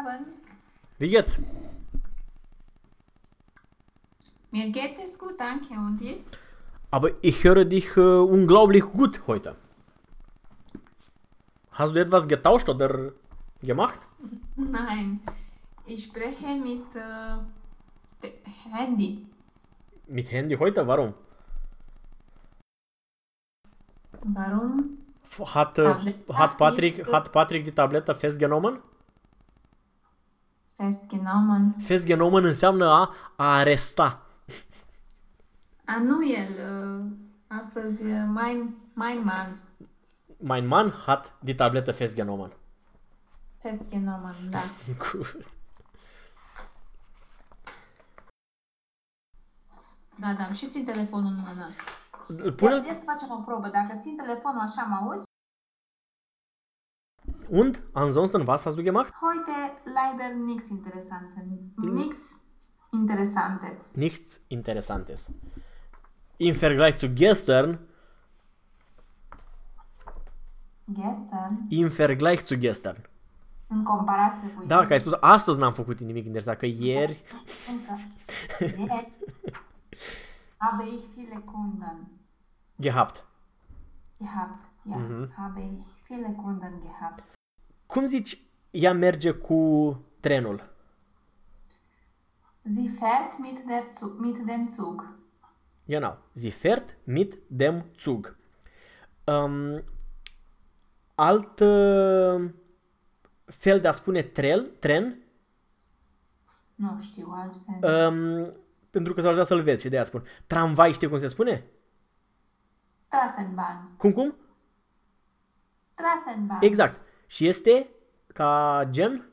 Abend. Wie geht's? Mir geht es gut, danke. Und dir? Aber ich höre dich äh, unglaublich gut heute. Hast du etwas getauscht oder gemacht? Nein, ich spreche mit äh, Handy. Mit Handy heute? Warum? Warum? Hat, äh, hat, Patrick, hat Patrick die Tableta festgenommen? Festgenommen. Festgenommen înseamnă a, a aresta. A, nu el. Uh, astăzi, uh, mein, mein Mann. Mein Mann hat die Tablette festgenommen. Festgenommen, da. Gut. Da, da, și țin telefonul în mână. Ia, Pune ia să facem o probă. Dacă țin telefonul așa, mă auzi? Und ansonsten was hast du gemacht? Heute leider nichts Interessantes. Nichts Interessantes. Nichts Interessantes. Im Vergleich zu gestern, Gestern, im Vergleich zu gestern. în comparație cu Da, că ai spus, astăzi n-am făcut nimic interesant, că ieri... Ieri habe ich viele Kunden Gehabt. gehabt. Ja, habe ich viele Kunden gehabt. Cum zici, ea merge cu trenul? Sie fährt mit, der Zug, mit dem Zug. Genau. Sie fährt mit dem Zug. Um, alt uh, fel de a spune trel, tren, Nu știu altfel. um, pentru că s-ar vrea să-l vezi și de aia spun. Tramvai știi cum se spune? Straßenbahn. Cum, cum? Straßenbahn. Exact. Și este ca gen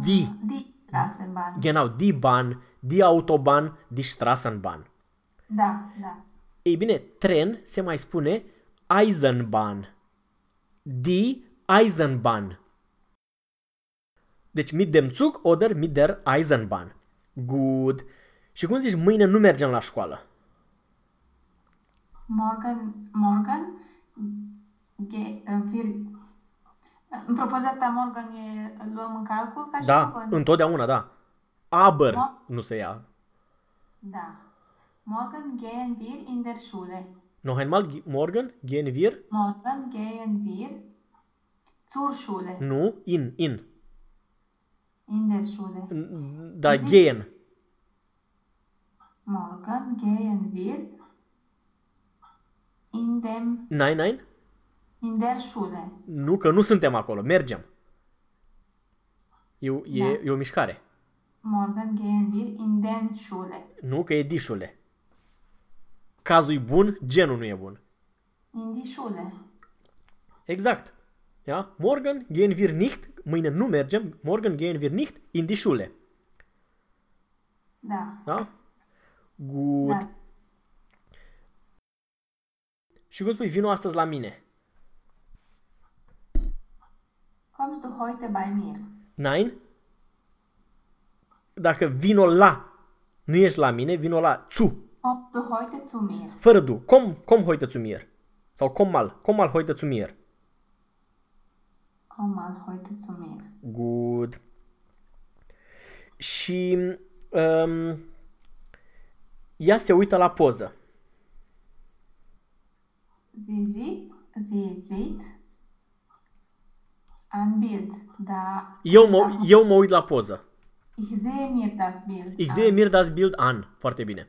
die, Die Straßenbahn. genau, die Bahn, die Autobahn, die Straßenbahn. Da, da. Ei bine, tren se mai spune Eisenbahn. Die Eisenbahn. Deci mit dem Zug oder mit der Eisenbahn. Good. Și cum zici, mâine nu mergem la școală. Morgen, morgen, ge, wir, în propoziția asta morgen e, îl luăm în calcul ca și Da, cuvânt. întotdeauna, da. Aber Da. nu se ia. Da. Morgen gehen wir in der Schule. Noch einmal, gi- morgen gehen wir? Morgen gehen wir zur Schule. Nu, in, in. In der Schule. Da, Zici- gehen. Morgen gehen wir in dem Nein, nein. In der Schule. Nu, că nu suntem acolo. Mergem. E, o- e, Da. e o mișcare. Morgen gehen wir in den Schule. Nu, că e dișule. Cazul e bun, genul nu e bun. In die Schule. Exact. Ja? Morgen gehen wir nicht, mâine nu mergem, morgen gehen wir nicht in die Schule. Da. Da? Good. Da. Și cum spui, vino astăzi la mine. Kommst du heute bei mir? Nein? Dacă vino la, nu ești la mine, vino la zu. Kommst du heute zu mir? Fără du. Kom, kom heute zu mir. Sau kom mal. Kom mal heute zu mir. Komm mal heute zu mir. Good. Și um, ea se uită la poză. Sie sieht, sie sieht ein Bild. Da, Eu mă, eu mă uit la poză. ich sehe mir das Bild. Ich an. sehe mir das Bild an. Foarte bine.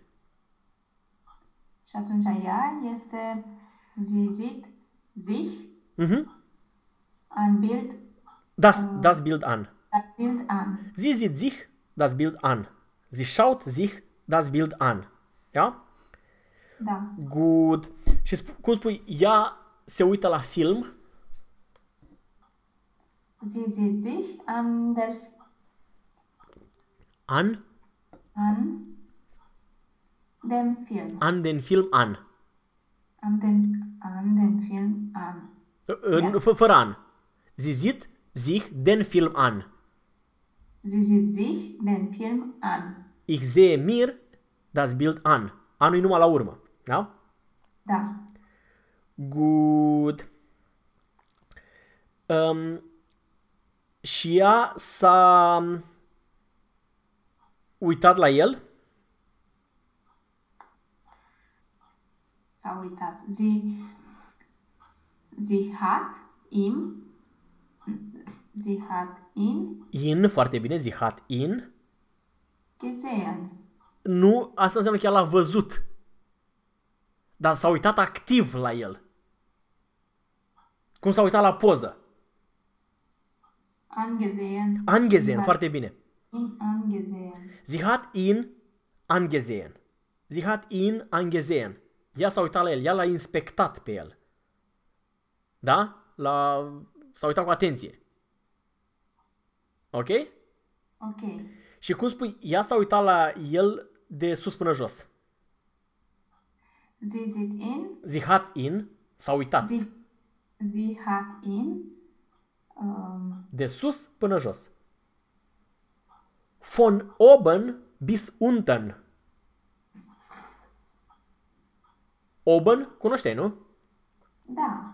Și atunci ea este, sie sieht sich Mhm. ein Bild, Das, das Bild an. das Bild an. Sie sieht sich das Bild an. Sie schaut sich das Bild an. Ja? Da. Good. Și sp- cum spui, ea se uită la film. Sie sieht sich an der, An, an dem Film. an den Film an. An dem, an dem Film an. În- Fă, fără an. Sie sieht sich den Film an. Sie sieht sich den Film an. Ich sehe mir das Bild an. Anul e numai la urmă. Da? Da. Good. Um, Și ea s-a uitat la el. S-a uitat. Sie, sie hat ihm, sie hat ihn In, foarte bine, sie hat in. gesehen. Nu, asta înseamnă că el l-a văzut. Dar s-a uitat activ la el. Cum s-a uitat la poză. Angesehen. Angesehen, Sie hat foarte bine. ihn angesehen. Sie hat ihn angesehen. Sie hat ihn angesehen. Ea s-a uitat la el, ea l-a inspectat pe el. Da? La... S-a uitat cu atenție. Ok? Ok. Și cum spui, ea s-a uitat la el de sus până jos. Sie sieht ihn, Sie hat ihn, s-a uitat. sie, sie hat ihn ähm, De sus până jos. Von oben bis unten. Oben, cunoșteai, nu? da,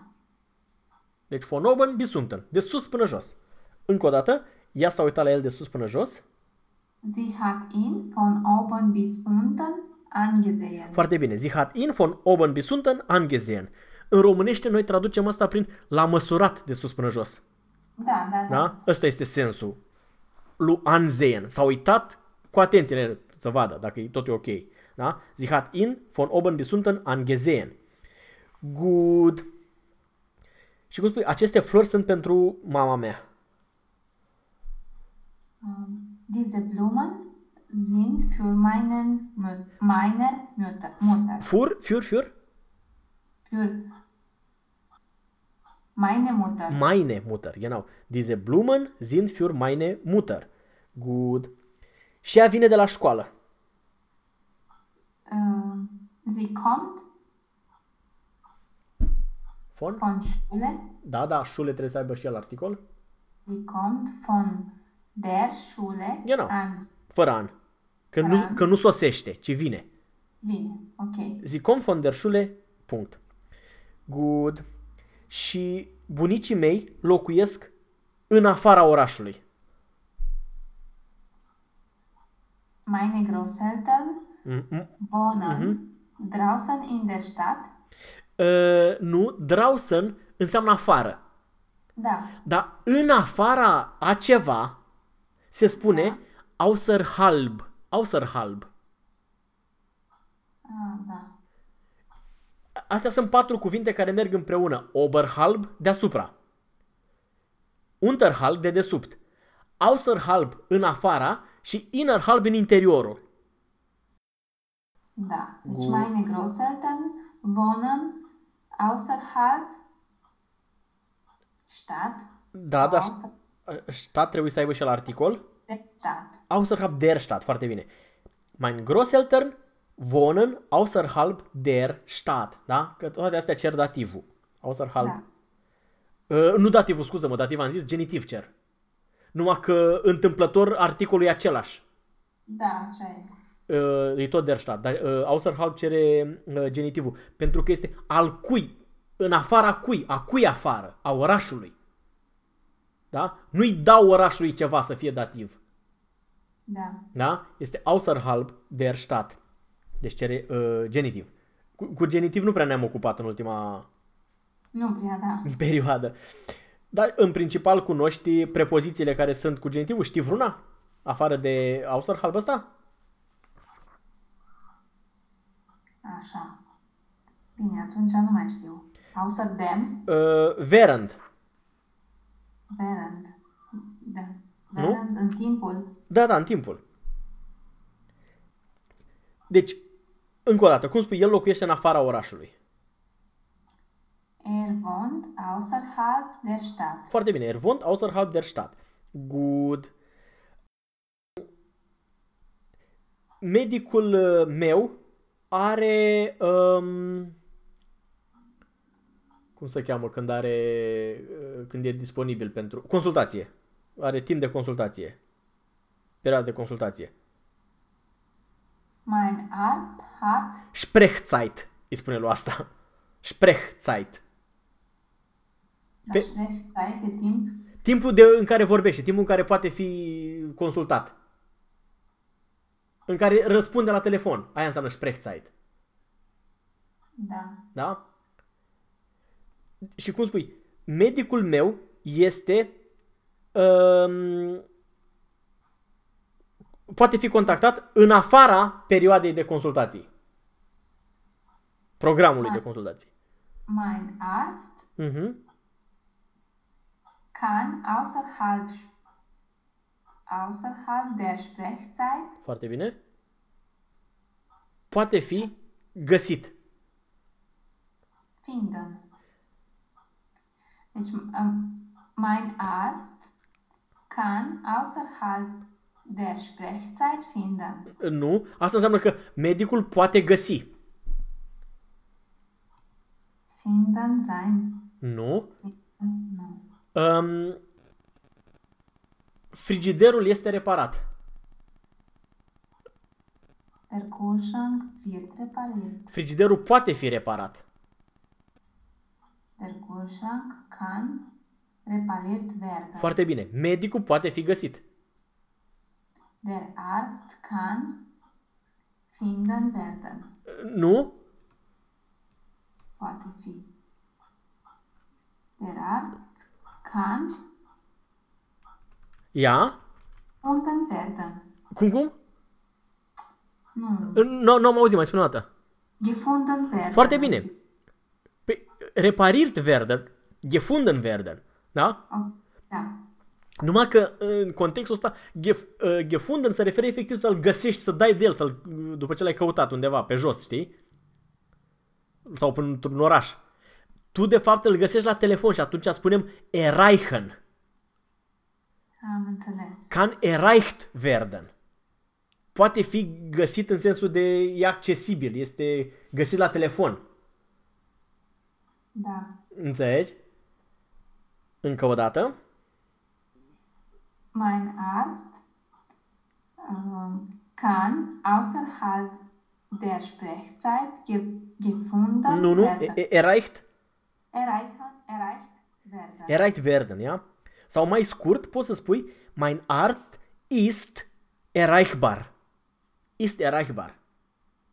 Deci von oben bis unten. De sus până jos. Încă o dată, ea s-a uitat la el de sus până jos. sie hat ihn von oben bis unten angesehen. Foarte bine. Sie hat ihn von oben bis unten angesehen. În românește noi traducem asta prin l-a măsurat de sus până jos. Da, da, da. Da? Ăsta este sensul lui ansehen. S-a uitat cu atenție la el să vadă dacă e tot e ok. Da? Sie hat ihn von oben bis unten angesehen. Good. Și cum spui, aceste flori sunt pentru mama mea. Ähm, diese Blumen sind für meinen, Mü- meine Mutter, Mutter. Fur, für, für, Für meine Mutter. meine Mutter, genau. Diese Blumen sind für meine Mutter. Good. Și ea vine de la școală. Ähm, sie kommt Von? von Schule. Da, da, șule trebuie să aibă și el articol. Sie kommt von der Schule Genau. an Fără an. Că nu, An. că nu sosește, ci vine. Wien. Okay. Sie kommt von der Schule. Punct. Good. Și bunicii mei locuiesc în afara orașului. Meine Großeltern Mm-mm. wohnen draußen in der Stadt. Uh, nu, draußen înseamnă afară. Da. Dar în afara a ceva se spune außerhalb. Außerhalb. Ah, da. Astea sunt patru cuvinte care merg împreună. Oberhalb, deasupra. Unterhalb, de desubt. Außerhalb, în afara și innerhalb, în interiorul. Da. Deci Gut. meine Großeltern wohnen außerhalb Stadt. Da, da, Außer stat trebuie să aibă și la articol. der Stadt. Außerhalb der Stadt, foarte bine. Mein Großeltern wohnen außerhalb der Stadt, da? Că toate astea cer dativul. Außerhalb. Da. Uh, nu dativul, scuză-mă, dativ am zis, genitiv cer. Numai că întâmplător articolul e același. Da, așa e. Uh, e tot der Stadt, dar uh, außerhalb cere uh, genitivul. Pentru că este al cui, în afara cui, a cui afară, a orașului. Da? Nu-i dau orașului ceva să fie dativ. Da. Da? Este außerhalb der Stadt. Deci cere uh, genitiv. Cu, cu genitiv nu prea ne-am ocupat în ultima Nu prea, da. perioadă. Dar în principal cunoști prepozițiile care sunt cu genitivul. Știi vreuna? Afară de außerhalb ăsta? Așa. Bine, atunci nu mai știu. Außer dem, Uh, während. während. Da. Nu? Während, în timpul. Da, da, în timpul. Deci, încă o dată, cum spui, el locuiește în afara orașului. Er wohnt außerhalb der Stadt. Foarte bine. Er wohnt außerhalb der Stadt. Good. Medicul uh, meu are... Um, cum se cheamă când are... uh, când e disponibil pentru... Consultație. Are timp de consultație. Perioadă de consultație. Mein Arzt hat Sprechzeit, îi spune lui asta. Sprechzeit. la Pe- Sprechzeit de timp. Timpul de, în care vorbește, timpul în care poate fi consultat. În care răspunde la telefon. Aia înseamnă Sprechzeit. Da. Da? Și cum spui, medicul meu este um, poate fi contactat în afara perioadei de consultații. Programului de consultații. Mein Arzt Mhm. kann außerhalb, außerhalb der Sprechzeit Foarte bine. Poate fi găsit. finden. Deci, um, mein Arzt kann außerhalb der Sprechzeit finden. Nu, asta înseamnă că medicul poate găsi. Finden sein. Nu. Nu. Um, frigiderul este reparat. Der Kühlschrank wird repariert. Frigiderul poate fi reparat. Der Kühlschrank kann repariert werden. Foarte bine. Medicul poate fi găsit. Der Arzt kann finden werden. Nu? Poate fi. Der Arzt kann Ia? gefunden werden. Cum, cum? Nu. Nu, nu am auzit, mai spune o dată. Gefunden werden. Foarte bine. Pe, repariert werden, gefunden werden. Da? Oh, da. Numai că în contextul ăsta, gef, uh, gefunden se referă efectiv să-l găsești, să dai de el, să-l, după ce l-ai căutat undeva pe jos, știi? Sau până într-un oraș. Tu de fapt îl găsești la telefon și atunci spunem erreichen. Am înțeles. Can erreicht werden. Poate fi găsit în sensul de e accesibil, este găsit la telefon. Da. Înțelegi? Încă o dată. Mein Arzt ähm, kann außerhalb der Sprechzeit ge gefunden Nu, nu, werden. e- e- erreicht, Erreichen, erreicht werden. erreicht werden, ia? Sau mai scurt, poți să spui mein Arzt ist erreichbar. Ist erreichbar.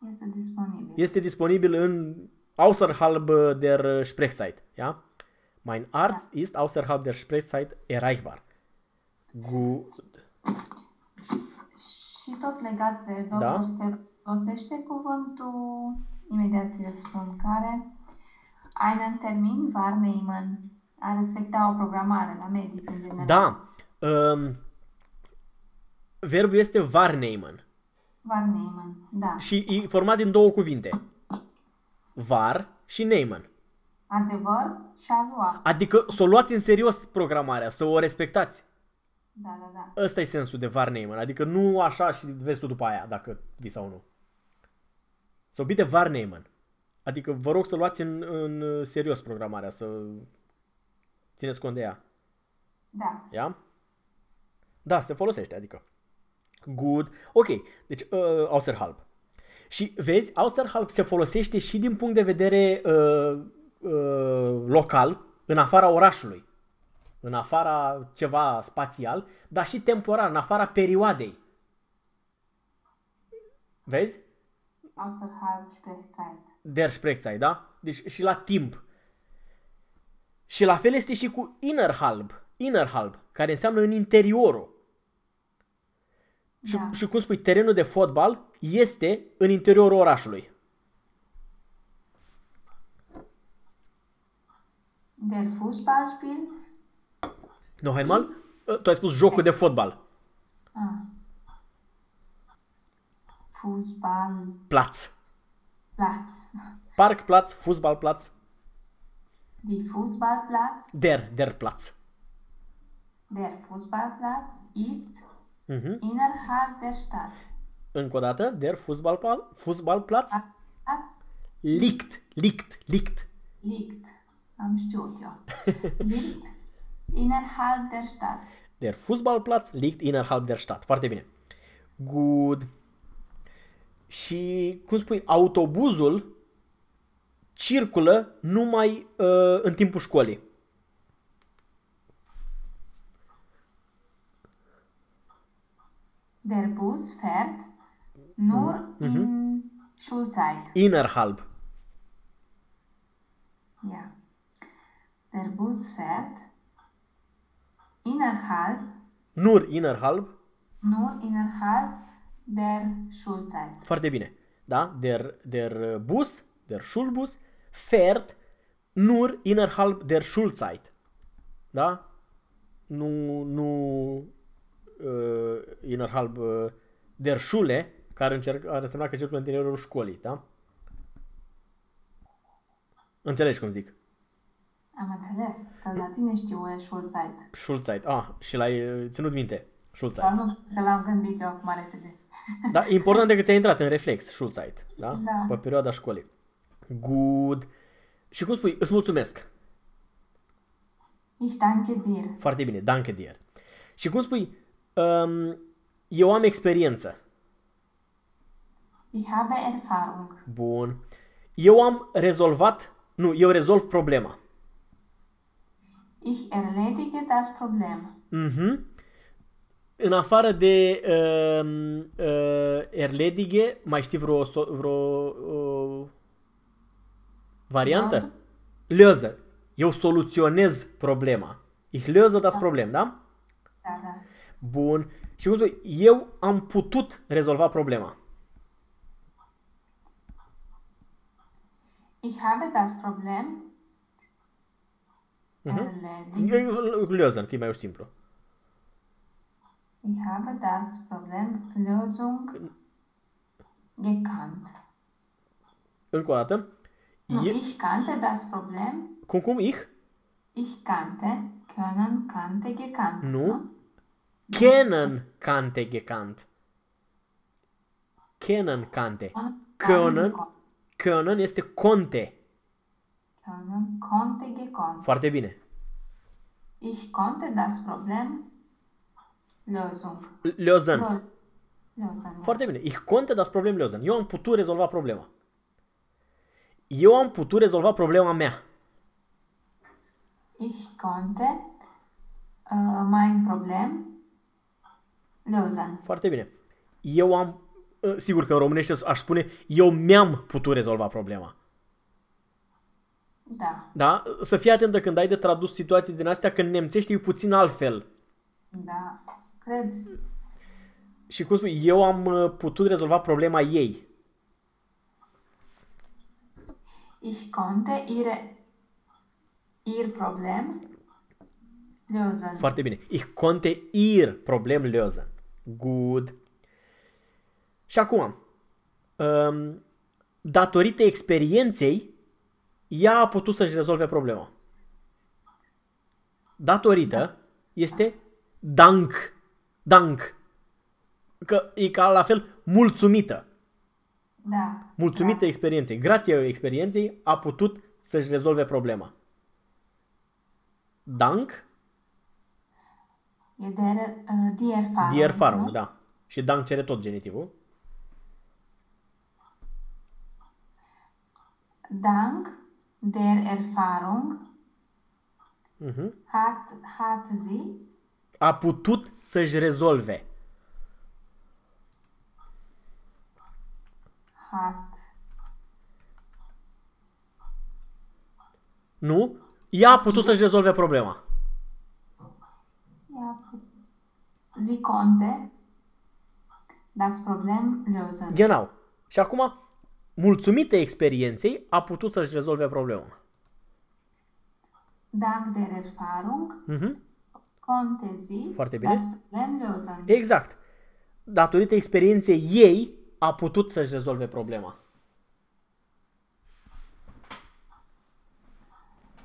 este disponibil. Este disponibil în außerhalb der Sprechzeit, ja? Mein Arzt ist außerhalb der Sprechzeit erreichbar. Gut. Și tot legat de doctor Da. se folosește cuvântul, imediat ți le spun care, einen Termin wahrnehmen, a respecta o programare la medic în general. Da. Um, verbul este wahrnehmen Wahrnehmen, da. și e format din două cuvinte. Var și nehmen. Adevăr și a lua. Adică să o luați în serios programarea, să o respectați. Da, da, da. Ăsta e sensul de Varneiman, adică nu așa și vezi tu după aia dacă vii sau nu. Să o bite Varneiman. Adică vă rog să luați în, în serios programarea, să țineți cont de ea. Da. Ia? Da, se folosește, adică. Good. Ok, deci uh, Austerhalb. Și vezi, Austerhalb se folosește și din punct de vedere uh, uh, local, în afara orașului, în afara ceva spațial, dar și temporar, în afara perioadei. Vezi? Außerhalb Sprechzeit. Der Sprechzeit, da? Deci și la timp. Și la fel este și cu innerhalb, innerhalb, care înseamnă în interiorul. Și, Da. și cum spui, terenul de fotbal este în interiorul orașului. Der Fußballspiel. Noch einmal? Uh, Tu ai spus jocul de fotbal. Ah. Fußballplatz. Platz. Parkplatz, Fußballplatz. Die Fußballplatz. Der, der Platz. Der Fußballplatz ist Mhm. innerhalb der Stadt. Încă o dată, der Fußballplatz, Fußballplatz Platz liegt, liegt, liegt. liegt. Am știut eu. liegt Innerhalb der Stadt. Der Fußballplatz liegt innerhalb der Stadt. Foarte bine. Good. Și cum spui, autobuzul circulă numai uh, în timpul școlii. Der Bus fährt nur mm-hmm. in Schulzeit. Innerhalb. Ja. Der Bus fährt innerhalb, Nur innerhalb. nur innerhalb der Schulzeit. Foarte bine. Da? Der, der Bus, der Schulbus, fährt nur innerhalb der Schulzeit. Da? Nu, nu uh, innerhalb uh, der Schule, care, încerc, care însemna că circulă în interiorul școlii, da? Înțelegi cum zic? Am înțeles că la tine știu e Schulzeit. Schulzeit. Ah, și l-ai uh, ținut minte. Schulzeit. Dar nu știu că l-am gândit eu acum repede. Da, important e că ți-a intrat în reflex, Schulzeit, da? Da. Pe perioada școlii. Good. Și cum spui, îți mulțumesc. Ich danke dir. Foarte bine, danke dir. Și cum spui, um, eu am experiență. Ich habe Erfahrung. Bun. Eu am rezolvat, nu, eu rezolv problema. Ich erledige das Problem. Mhm. În afară de um, uh, erledige, mai știi vreo, so- vreo uh, variantă? Löse. Eu soluționez problema. Ich löse das Problem, da? Da, da. Bun. Și cum spui, eu am putut rezolva problema. Ich habe das Problem erledigt. Lösen, că e mai simplu. Ich habe das Problem Lösung gekannt. Încă o dată. Nu, E, ich kannte das Problem. cum, cum? Ich? Ich kannte, können, kannte, gekannt. Nu. Kennen kannte gekannt. Kennen kannte. Können. Können este conte. Können, konnte, gekonnt. Foarte bine. Ich konnte das Problem Lösung. Lösen. Lö- Lösen. Foarte bine. Ich konnte das Problem lösen. Eu am putut rezolva problema. Eu am putut rezolva problema mea. Ich konnte äh, mein Problem lösen. Foarte bine. Eu am, uh, sigur că în românește aș spune, eu mi-am putut rezolva problema. Da, Da? Să fii atentă când ai de tradus situații din astea, că în nemțește e puțin altfel. da, cred. Și cum spui, eu am uh, putut rezolva problema ei. Ich konnte ihre, ihr Problem lösen. Foarte bine. Ich konnte ihr Problem lösen. Good. Și acum, um, datorită experienței, ea a putut să-și rezolve problema. Datorită este dank. Dank. Că e ca la fel mulțumită. Da, Mulțumită experienței. Grație experienței a putut să-și rezolve problema. Dank, e der, äh, die Erfahrung. die Erfahrung, nu? da. Și dank cere tot genitivul. Dank der Erfahrung Mhm. hat, hat sie A putut să-și rezolve. hat Nu? Ea a putut să-și rezolve problema. ja, sie konnte das Problem lösen. Genau. Și acum, mulțumită experienței, a putut să-și rezolve problema. Dank der Erfahrung Mhm. konnte sie Foarte bine. das Problem lösen. Exact. Datorită experienței ei, a putut să-și rezolve problema.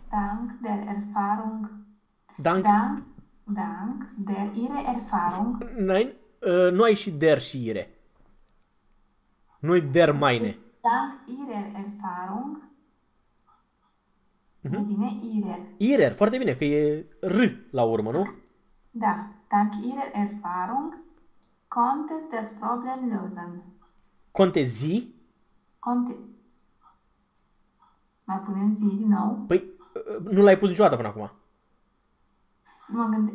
Dank der Erfahrung, Dank, dank, dank der ihre Erfahrung Nein, uh, nu ai și der și ire. Nu-i der meine. Dank ihrer Erfahrung, Mhm. e bine, ihrer, Irer, foarte bine, că e R la urmă, nu? da, dank ihrer Erfahrung konnte das Problem lösen. Conte zi, Konnte, mai punem zi din nou? păi uh, nu l-ai pus niciodată până acum. Mă, gânde,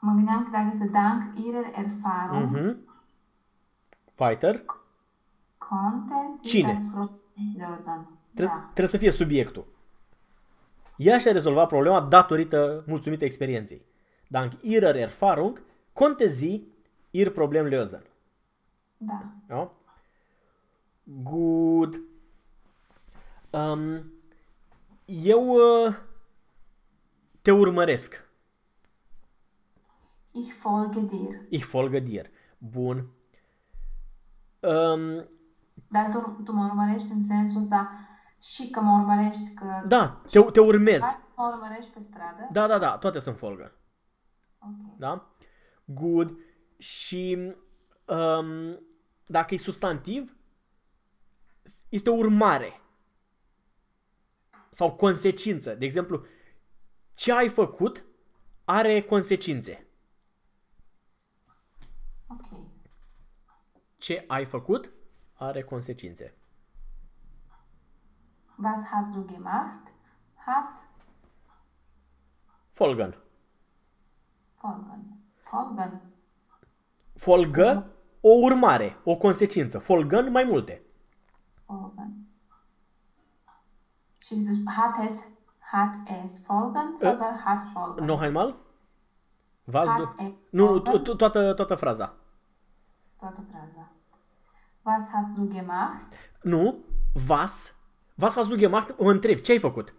mă gândeam că dacă este dank ihrer Erfahrung, Mhm. Weiter. Konnte sie Cine? das Problem lösen? Trebuie, Da. trebuie să fie subiectul. Ea și-a rezolvat problema datorită mulțumită experienței. Dank ihrer Erfahrung konnte sie ihr Problem lösen. Da. Ja? Good. Um, eu uh, te urmăresc. Ich folge dir. Ich folge dir. Bun. Um, Dar tu, tu mă urmărești în sensul ăsta și că mă urmărești că... da, te, te urmez. Mă urmărești pe stradă? Da, da, da, toate sunt folgă. Ok. Da? Good. Și um, dacă e substantiv, este o urmare. Sau consecință. De exemplu, ce ai făcut are consecințe. Ok. Ce ai făcut are consecințe. Was hast du gemacht? Hat Folgen. folgen. Folgen. Folgă, o urmare, o consecință. Folgăn, mai multe. Folgen. Și das hat es, hat es folgen oder hat folgen? Noch einmal? Was Hat du... es Nu, folgen? to- to- toată, toată fraza. Toată fraza. Was hast du gemacht? Nu, was, was hast du gemacht? Mă întreb, ce ai făcut?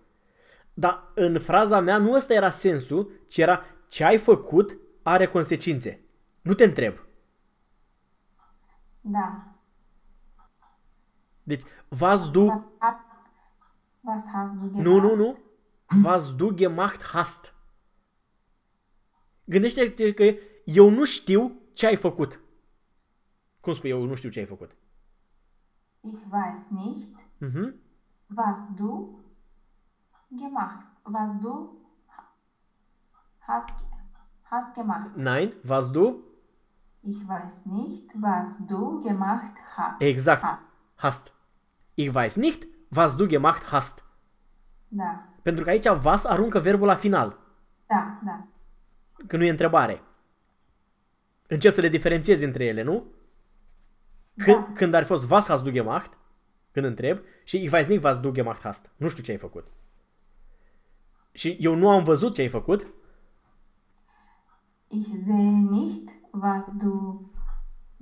Dar în fraza mea nu ăsta era sensul, ci era ce ai făcut are consecințe. Nu te întreb. Da. Deci, was du... Hat, was hast du gemacht? Nu, nu, nu. Was du gemacht hast. Gândește-te că eu nu știu ce ai făcut. Cum spui eu nu știu ce ai făcut? Ich weiß nicht, Mhm. was du gemacht, was du hast, hast gemacht. Nein, was du? Ich weiß nicht, was du gemacht hast. Exact. Ha. Hast. Ich weiß nicht, was du gemacht hast. Da, Pentru că aici was aruncă verbul la final. da, da. Că nu e întrebare. Încep să le diferențiezi între ele, nu? Când, Da. când ar fi fost was hast du gemacht, când întreb, și ich weiß nicht was du gemacht hast. Nu știu ce ai făcut. Și eu nu am văzut ce ai făcut, Ich sehe nicht, was du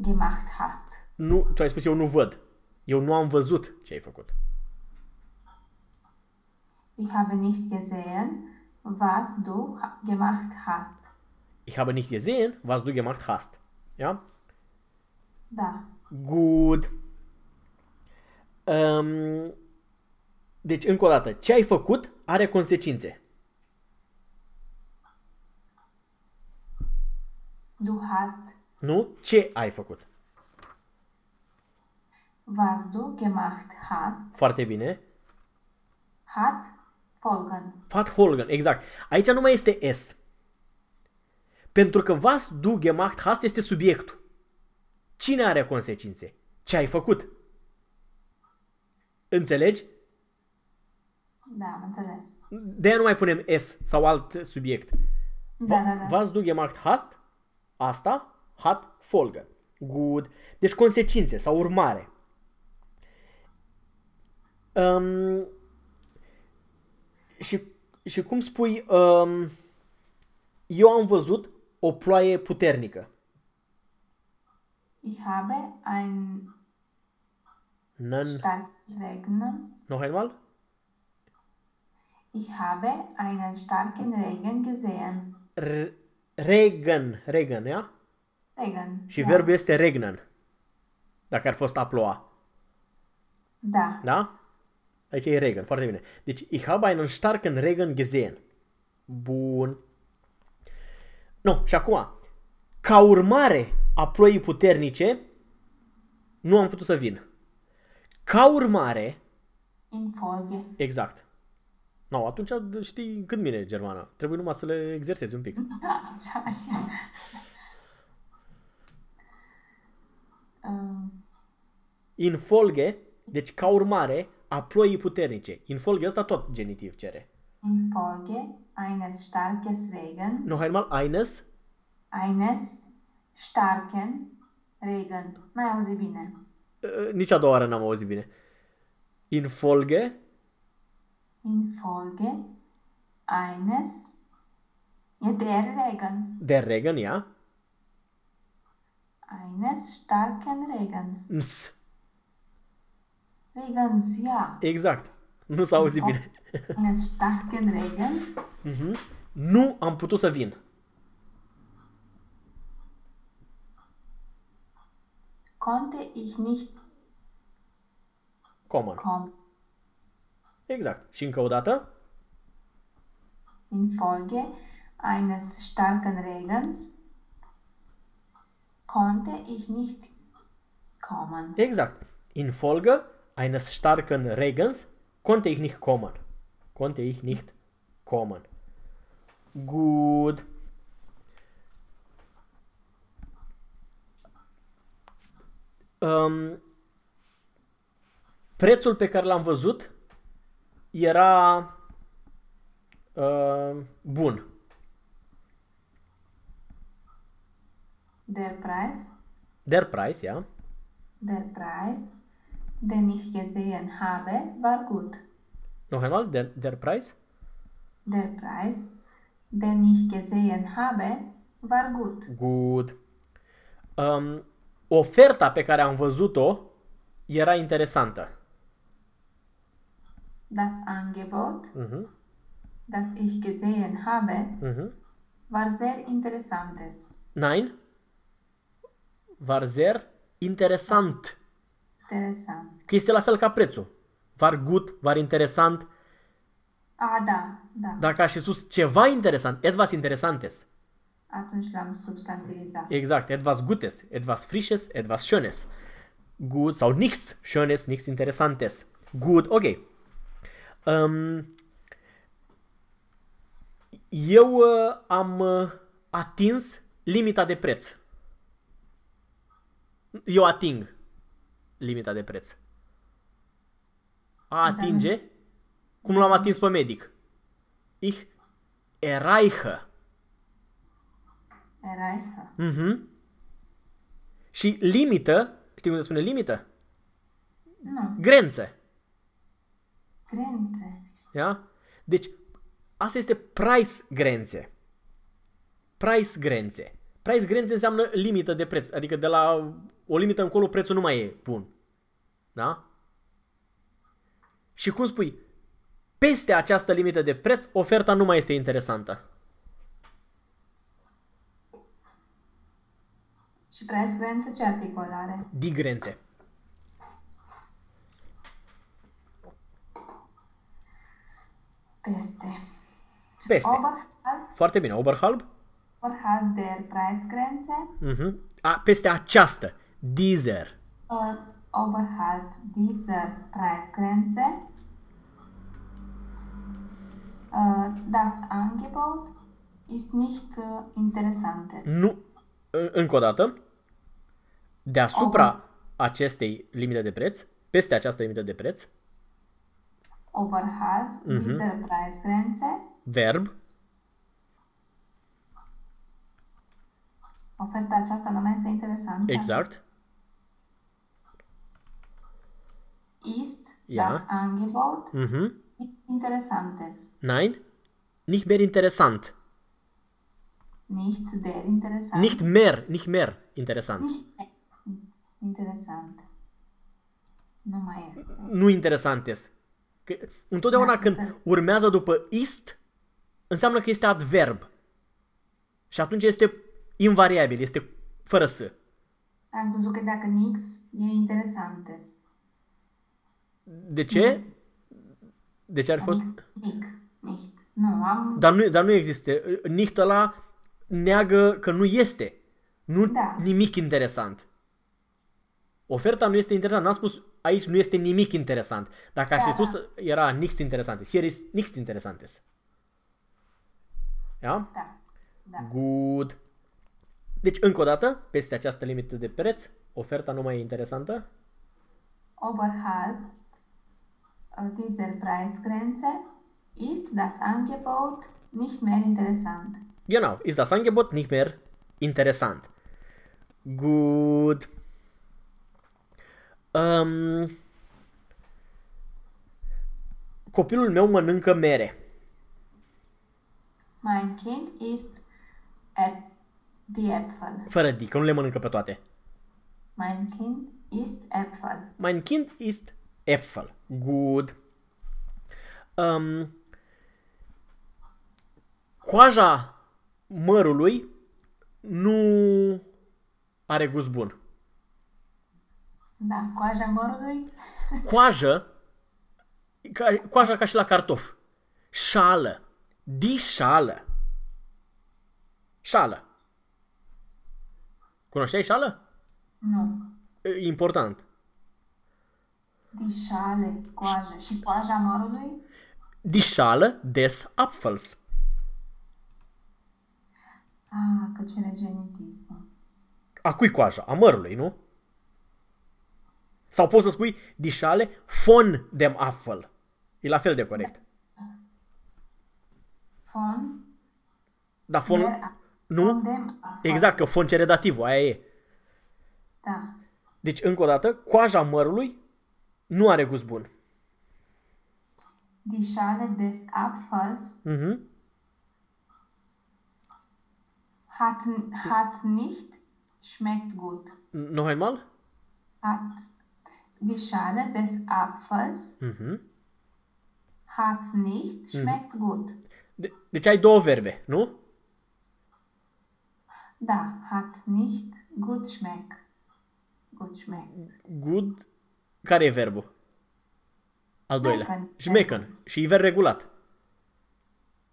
gemacht hast. nu, tu ai spus eu nu văd. Eu nu am văzut ce ai făcut. Ich habe nicht gesehen, was du ha- gemacht hast. Ich habe nicht gesehen, was du gemacht hast. Ja? Da, Good. Um, deci, încă o dată, ce ai făcut are consecințe. du hast, Nu? Ce ai făcut. was du gemacht hast, Foarte bine. hat folgen. Fat Holgen, exact. Aici nu mai este S. Pentru că was du gemacht hast este subiectul. Cine are consecințe? Ce ai făcut? Înțelegi? Da, am înțeles. De aia nu mai punem S sau alt subiect. Da, da, da. Was du gemacht hast, asta, hat Folgen. Good. Deci consecințe sau urmare. Um, și, și cum spui, um, eu am văzut o ploaie puternică. Ich habe ein Nan, starkes Regnen. noch einmal? Ich habe einen starken Regen gesehen. R- Regen, Regen, ia? Regen. Și ja. verbul este regnen. Dacă ar fost a ploua. Da. Da? Aici e Regen, foarte bine. Deci, ich habe einen starken Regen gesehen. Bun. Nu, și acum, ca urmare a ploii puternice, nu am putut să vin. Ca urmare, In Folge. exact. Nu, atunci știi cât mine germana. Trebuie numai să le exersezi un pic. Da, așa e. Um, In Folge, deci ca urmare a ploii puternice. In Folge ăsta tot genitiv cere. in Folge eines starkes Regen, Noch einmal, eines, eines starken Regen. N-ai auzit bine. Uh, Nici a doua oară n-am auzit bine. Infolge Infolge eines e der Regen. der Regen, ja? Eines starken Regen. Ns. Regens, ja. Exact. Nu s-a auzit bine. Eines starken Regens Mhm. Nu am putut să vin. Konnte ich nicht kommen. Exact. Și încă o dată. Infolge eines starken Regens konnte ich nicht kommen. Exact. Infolge eines starken Regens konnte ich nicht kommen. Konnte ich nicht kommen. Gut. Um, prețul pe care l-am văzut era uh, bun. Der Preis, Der Preis, ja. der Preis, den ich gesehen habe, war gut. Noch einmal, der, der Preis? Der Preis, den ich gesehen habe, war gut. Good. Um, oferta pe care am văzut-o era interesantă. Das Angebot, Mhm. das ich gesehen habe, Mhm. war sehr interessantes. Nein? War sehr interessant. Interesant. Că este la fel ca prețul. Var gut, var interesant. Ah, da, da. Dacă aș fi spus ceva interesant, etwas interessantes. Atunci l-am substantivizat. Exact, etwas Gutes, etwas Frisches, etwas Schönes. Gut sau nichts Schönes, nichts Interessantes. Gut, ok. Um, eu uh, am uh, atins limita de preț. Eu ating limita de preț. A atinge, cum l-am atins pe medic. Ich erreiche. Erreiche. Mhm. Și limită, știi cum se spune limită? Nu. Grențe. Grenze. Ja? Deci, asta este price grențe. Price grențe. Price grențe înseamnă limită de preț. Adică de la o limită încolo prețul nu mai e bun. Da? Și cum spui, peste această limită de preț, oferta nu mai este interesantă. Și Preisgrenze ce articol are? Die Grenze. Peste. Peste. Oberhalb, Foarte bine. Oberhalb? oberhalb der Preisgrenze, Mhm. A, peste această. Dieser. äh, oberhalb dieser Preisgrenze, äh, das Angebot ist nicht äh, interessantes. Nu, în- încă o dată, deasupra acestei limite de preț, peste această limită de preț, Oberhalb dieser Preisgrenze, verb, oferta aceasta nu mai este interesantă. exact, Ist Ja. das Angebot mhm. nicht interessantes. nein, nicht mehr interessant, Nicht der interessant. nicht mehr, nicht mehr interessant, Nicht interesant. Nu mai este. nu interesantes. Că întotdeauna Da, când înțeleg. urmează după ist, înseamnă că este adverb. Și atunci este invariabil, este fără să. Am crezut că dacă nix e interesantes. De ce? De ce ar fi fost? Nix, mic, nicht. Nu, am... Dar nu, dar nu există. Nicht ăla neagă că nu este. Nu Da. nimic interesant. Oferta nu este interesantă. N-am spus aici nu este nimic interesant. Dacă aș fi Da, spus era nichts interesantes. Here is nichts interesantes. Ja? Da, da. Good. Deci, încă o dată, peste această limită de preț, oferta nu mai e interesantă. Oberhalb äh, dieser Preisgrenze ist das Angebot nicht mehr interessant. Genau, ist das Angebot nicht mehr interessant. Good. Um, copilul meu mănâncă mere. Mein Kind isst Äp die Äpfel. Fără D, că nu le mănâncă pe toate. Mein Kind isst Äpfel. Mein Kind ist Äpfel. Good. Um, coaja mărului nu are gust bun. Da, coaja mărului. Coajă, ca, coaja ca și la cartof. Șală. Dișală. Șală. Cunoșteai șală? Nu. E important. Dișale, coajă. Și coaja mărului? Die Schale des Apfels. Ah, că cere genitiv. A cui coaja? A mărului, nu? Sau poți să spui die Schale von dem Apfel. E la fel de corect. Von Da, von... der Nu? Von dem Apfel. Exact, că von cere dativul, aia e. Da. Deci, încă o dată, coaja mărului nu are gust bun. Die Schale des Apfels Mhm. hat, hat nicht, schmeckt gut. Noch einmal? Hat die Schale des Apfels Mhm. hat nicht, schmeckt gut. De- deci ai două verbe, nu? Da, hat nicht, gut schmeckt. Gut schmeckt. Good. Care e verbul? Al doilea. Schmecken. Schmecken. Și e verb regulat.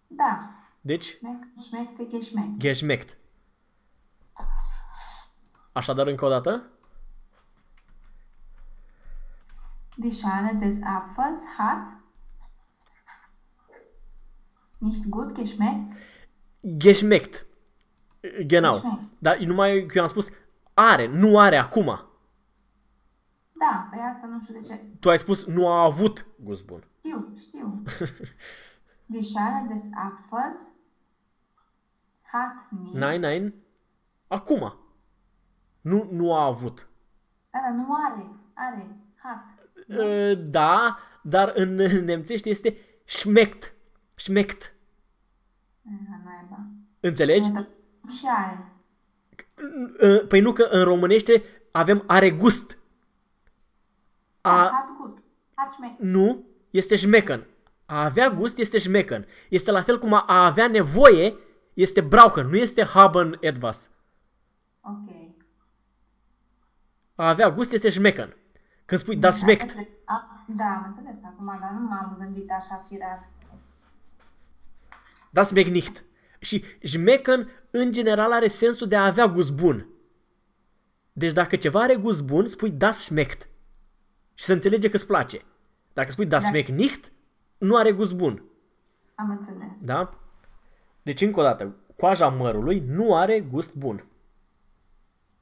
Da, Deci, schmeckt, schmeckte, geschmeckt. geschmeckt. Așadar, încă o dată. Die Schale des Apfels hat nicht gut geschmeckt. Geschmeckt. Genau. Geschmeckt. Dar numai că eu am spus are, nu are acum. Da, pe asta nu știu de ce. Tu ai spus nu a avut gust bun. Știu, știu. Die Schale des Apfels hat nicht. Nein, nein. Acum. Nu, nu a avut. Da, dar nu are. Are. Hat. Uh, Da, dar în nemțește este schmeckt. Schmeckt. Aha, naiba. Înțelegi? Da, Și are. Uh, Păi nu că în românește avem are gust. Da, A, hat gut. Hat schmeckt. nu, este șmecan. A avea gust este șmecan. Este la fel cum a, a avea nevoie este brauchen, nu este haben etwas. Ok. A avea gust este șmecan. Când spui das schmeckt, A, Da, am înțeles acum, dar nu m-am gândit așa firar. das schmeckt nicht. Și schmecken în general are sensul de a avea gust bun. Deci dacă ceva are gust bun, spui das schmeckt. Și se înțelege că îți place. Dacă spui das Da. schmeckt nicht, nu are gust bun. Am înțeles. Da? Deci încă o dată, coaja mărului nu are gust bun.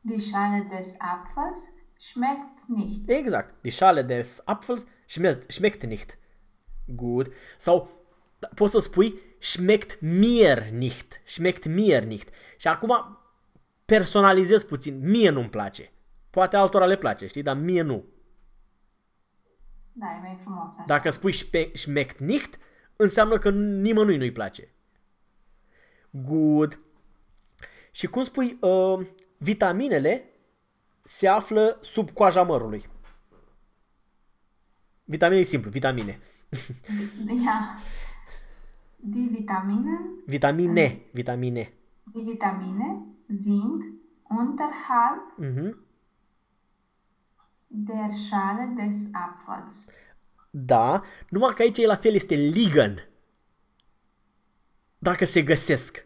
Die Schale des Apfels schmeckt nicht. Exact. Die Schale des Apfels schmeckt, schmeckt nicht. Gut. Sau da, poți să spui schmeckt mir nicht. Schmeckt mir nicht. Și acum personalizez puțin. Mie nu-mi place. Poate altora le place, știi? Dar mie nu. Da, e mai frumos așa. Dacă spui spe- schmeckt nicht, înseamnă că nimănui nu-i place. Good. Și cum spui, uh, vitaminele se află sub coaja mărului. Vitamine e simplu, vitamine. Ja. Die Vitaminen, Vitamine, vitamine. die Vitamine sind unterhalb Mhm. der Schale des Apfels. Da, numai că aici e la fel, este ligan. Dacă se găsesc.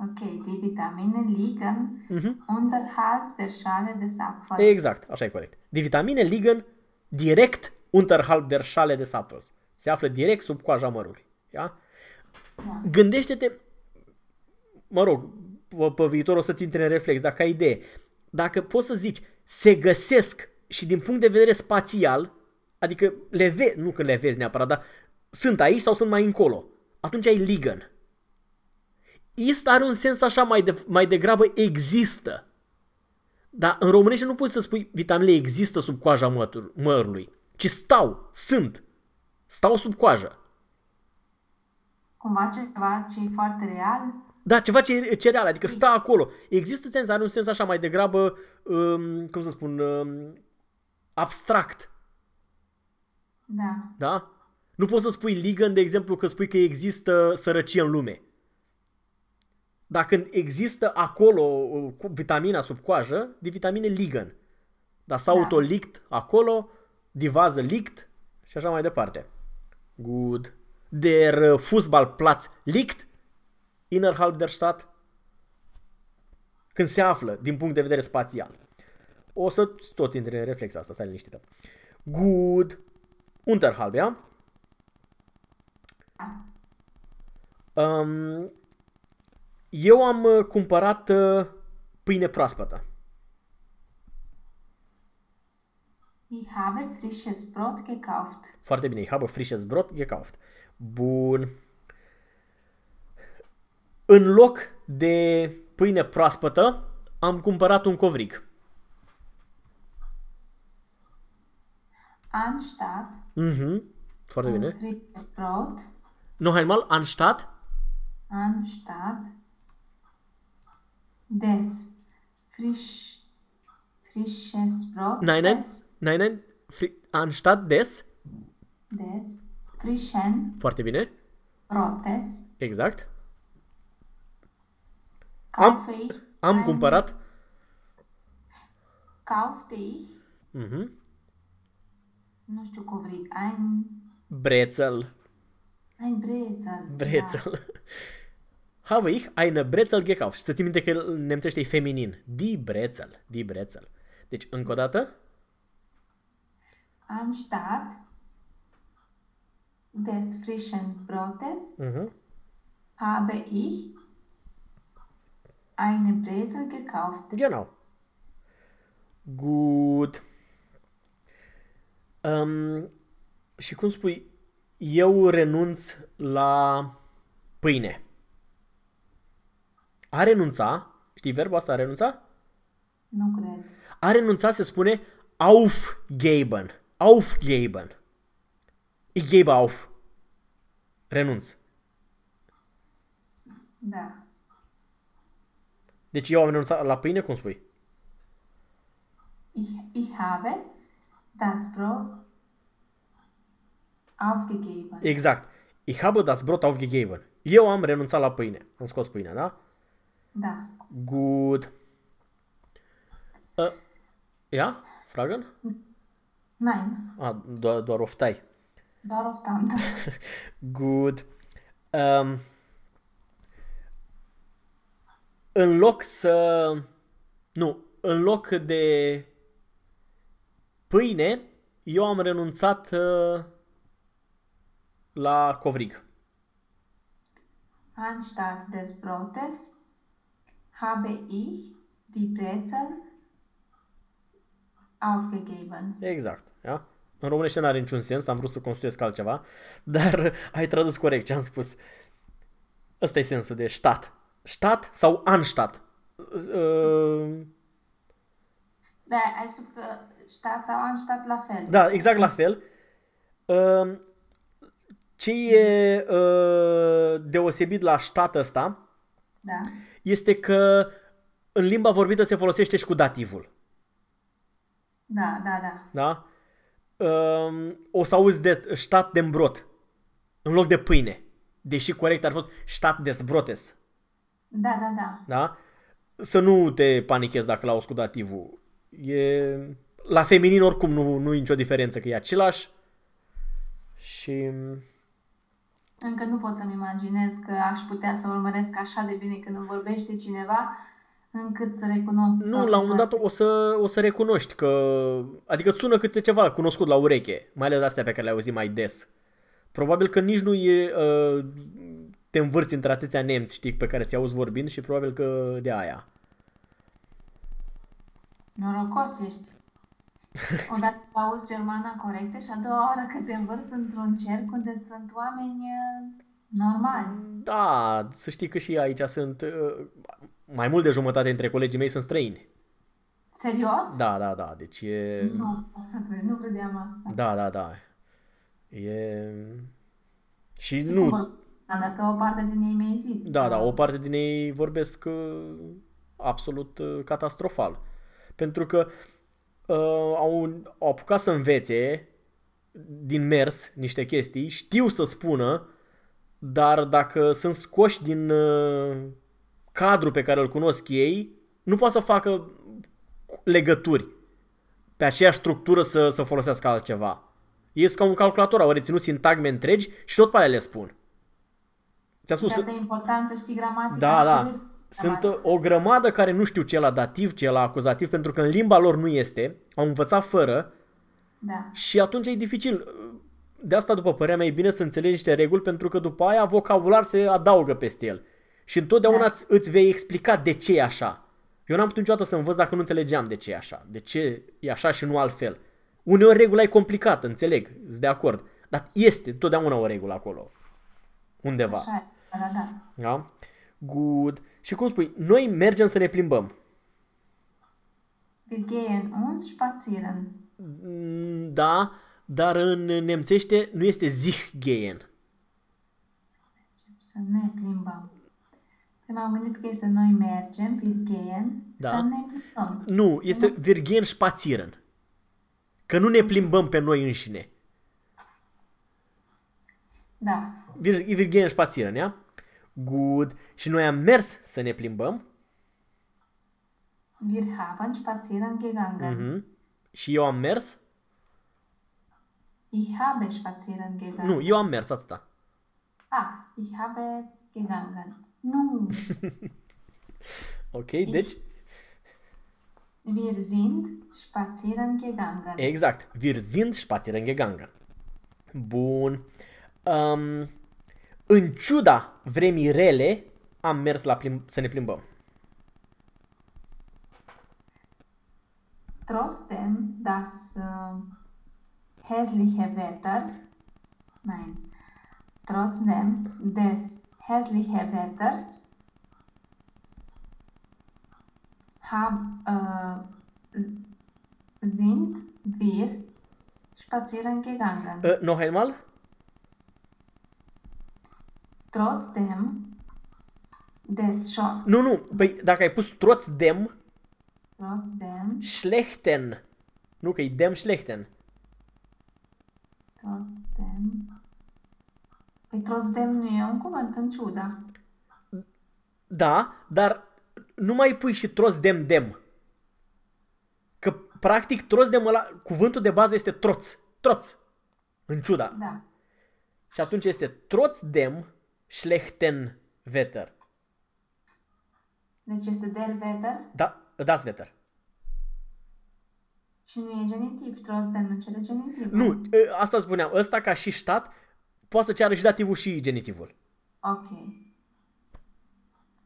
Okay, die Vitamine liegen unterhalb der Schale des Apfels. Exact, așa e corect. De vitamine ligan direct unterhalb der Schale des Apfels. Se află direct sub coaja mărului. Ia? Da. Gândește-te, mă rog, pe, pe viitor o să-ți intre în reflex, dacă ai idee. Dacă poți să zici, se găsesc și din punct de vedere spațial, adică le vezi, nu că le vezi neapărat, dar sunt aici sau sunt mai încolo, atunci ai ligan. Ist are un sens așa mai, de, mai degrabă există. Dar în românește nu poți să spui vitaminele există sub coaja mătur, mărului, ci stau, sunt. Stau sub coajă. Cumva ceva ce e foarte real? Da, ceva ce e cereal, adică stă acolo. Există sens, are un sens așa mai degrabă, um, cum să spun, um, abstract. Da. Da? Nu poți să spui Ligan, de exemplu, că spui că există sărăcie în lume. Dar când există acolo uh, cu vitamina sub coajă, de vitamine Ligan. Dar s-a Da. autolict acolo, divază lict și așa mai departe. Good. Der uh, Fußballplatz liegt innerhalb der Stadt. Când se află din punct de vedere spațial. O să tot intre în reflex asta, stai liniștită. Good. Unterhalb, ja? Um, eu am uh, cumpărat uh, pâine proaspătă. Ich habe frisches Brot gekauft. Foarte bine, ich habe frisches Brot gekauft. Bun. În loc de pâine proaspătă, am cumpărat un covrig. Anstatt Mhm. Foarte bine. frisches Brot, Noch einmal, anstatt anstatt des frisch, frisches Brot, Nein, nein. des, Nein, nein. Fri- anstatt des. des frischen Foarte bine. Brotes Exact. kaufe ich Am ein- cumpărat. kaufte ich, Mhm. nu știu covrig, ein, Brezel. ein Brezel. Brezel. Habe ich eine Brezel gekauft. Și să ții minte că în nemțește e feminin. Die Brezel. Die Brezel. Deci, încă o dată. Da. Anstatt des frischen Brotes Mhm. habe ich eine Brezel gekauft. Genau. Good. Um, și cum spui, eu renunț la pâine. A renunța, știi verbul asta, a renunța? Nu cred. A renunța se spune aufgeben. Aufgeben. Ich gebe auf. Renunț. Da. Deci eu am renunțat la pâine, cum spui? Ich, ich habe das Brot aufgegeben. Exact. Ich habe das Brot aufgegeben. Eu am renunțat la pâine. Am scos pâinea, da? Da. Gut. Uh, ja? Fragen? Nein, Ah, doar, doar oftai. doar oftam. Da. Good. Um, în loc să... Nu, în loc de pâine, eu am renunțat uh, la covrig. Anstatt des Brotes habe ich die Brezel aufgegeben. Exact. Ja? În românește nu are niciun sens, am vrut să construiesc altceva, dar ai tradus corect ce am spus. Ăsta e sensul de stat. Stat sau anstatt. Uh, Da, ai spus că stat sau anstatt la fel. Da, exact la fel. Uh, Ce e uh, deosebit la stat ăsta Da. Este că în limba vorbită se folosește și cu dativul. Da, da, da. Da? Uh, O să auzi de stat de brot în loc de pâine. Deși corect ar fi fost stat des brotes. Da, da, da. Da? Să nu te panichezi dacă l-auzi cu dativul. E... La feminin oricum nu, nu e nicio diferență, că e același. Și... Încă nu pot să-mi imaginez că aș putea să urmăresc așa de bine când îmi vorbește cineva încât să recunosc Nu, toate la un moment dat părțile. o să, o să recunoști că... Adică îți sună câte ceva cunoscut la ureche, mai ales astea pe care le auzi mai des. Probabil că nici nu e... Uh, te învârți între atâția nemți, știi, pe care ți auzi vorbind și probabil că de aia. Norocos ești. Odată auzi germana corectă și a doua oară că te învârți într-un cerc unde sunt oameni uh, Normal. Da, să știi că și aici sunt uh, mai mult de jumătate dintre colegii mei sunt străini. Serios? Da, da, da, deci e... Nu, o să cred, nu credeam asta. Da, da, da. E... Și Cum nu... vor- Dacă o parte din ei mi-ai zis. Da, da, o parte din ei vorbesc uh, absolut uh, catastrofal. Pentru că uh, au, au apucat să învețe din mers niște chestii, știu să spună, dar dacă sunt scoși din uh, cadrul pe care îl cunosc ei, nu pot să facă legături pe aceeași structură să, să folosească altceva. Ies ca un calculator, au reținut sintagme întregi și tot pe alea le spun. Ți-a spus, De asta e important să știi gramatica da, și da. Ritmul Sunt gramaticii. uh, o grămadă care nu știu ce la dativ, ce la acuzativ, pentru că în limba lor nu este, au învățat fără Da. și atunci e dificil. De asta, după părerea mea, e bine să înțelegi niște reguli, pentru că după aia vocabular se adaugă peste el. Și întotdeauna Da. îți, îți vei explica de ce e așa. Eu n-am putut niciodată să învăț dacă nu înțelegeam de ce e așa. De ce e așa și nu altfel. Uneori regula e complicată, înțeleg, sunt de acord. Dar este totdeauna o regulă acolo. Undeva. Așa e. Da, da, da. Da? Good. Și cum spui, noi mergem să ne plimbăm. Wir gehen uns spazieren. Mm, Da, dar în nemțește nu este sich gehen. Să ne plimbăm. Păi m-am gândit că este noi mergem, wir gehen, Da. să ne plimbăm. Nu, este wir gehen spazieren. Că nu ne plimbăm pe noi înșine. Da. Wir, wir gehen spazieren, ia? Good. Și noi am mers să ne plimbăm. Wir haben spazieren gegangen. Mhm. Și eu am mers. Ich habe spazieren gegangen. Nu, eu am mers atâta. Ah, ich habe gegangen. Nu. Ok, deci, Wir sind spazieren gegangen. exact. Wir sind spazieren gegangen. Bun. Um, în ciuda vremii rele, am mers la plim- să ne plimbăm. Trotzdem das äh, hässliche Wetter, nein, trotzdem des hässlichen Wetters hab, äh, sind wir spazieren gegangen. Uh, noch einmal? Trotzdem des schon, Nu, nu, păi dacă ai pus trotzdem, trotzdem, schlechten. Nu, că e dem schlechten. trotzdem, păi trotzdem nu e un cuvânt în ciuda. Da, dar nu mai pui și trotzdem dem. Că practic trotzdem ăla, cuvântul de bază este troț. Troț. În ciuda. Da. Și atunci este trotzdem schlechten Wetter. Deci este der Wetter Da, das Wetter. și nu e genitiv. Trotzdem nu cere genitiv. Nu, ă, asta spuneam. Ăsta ca și stat poate să ceară și dativul și genitivul. Ok.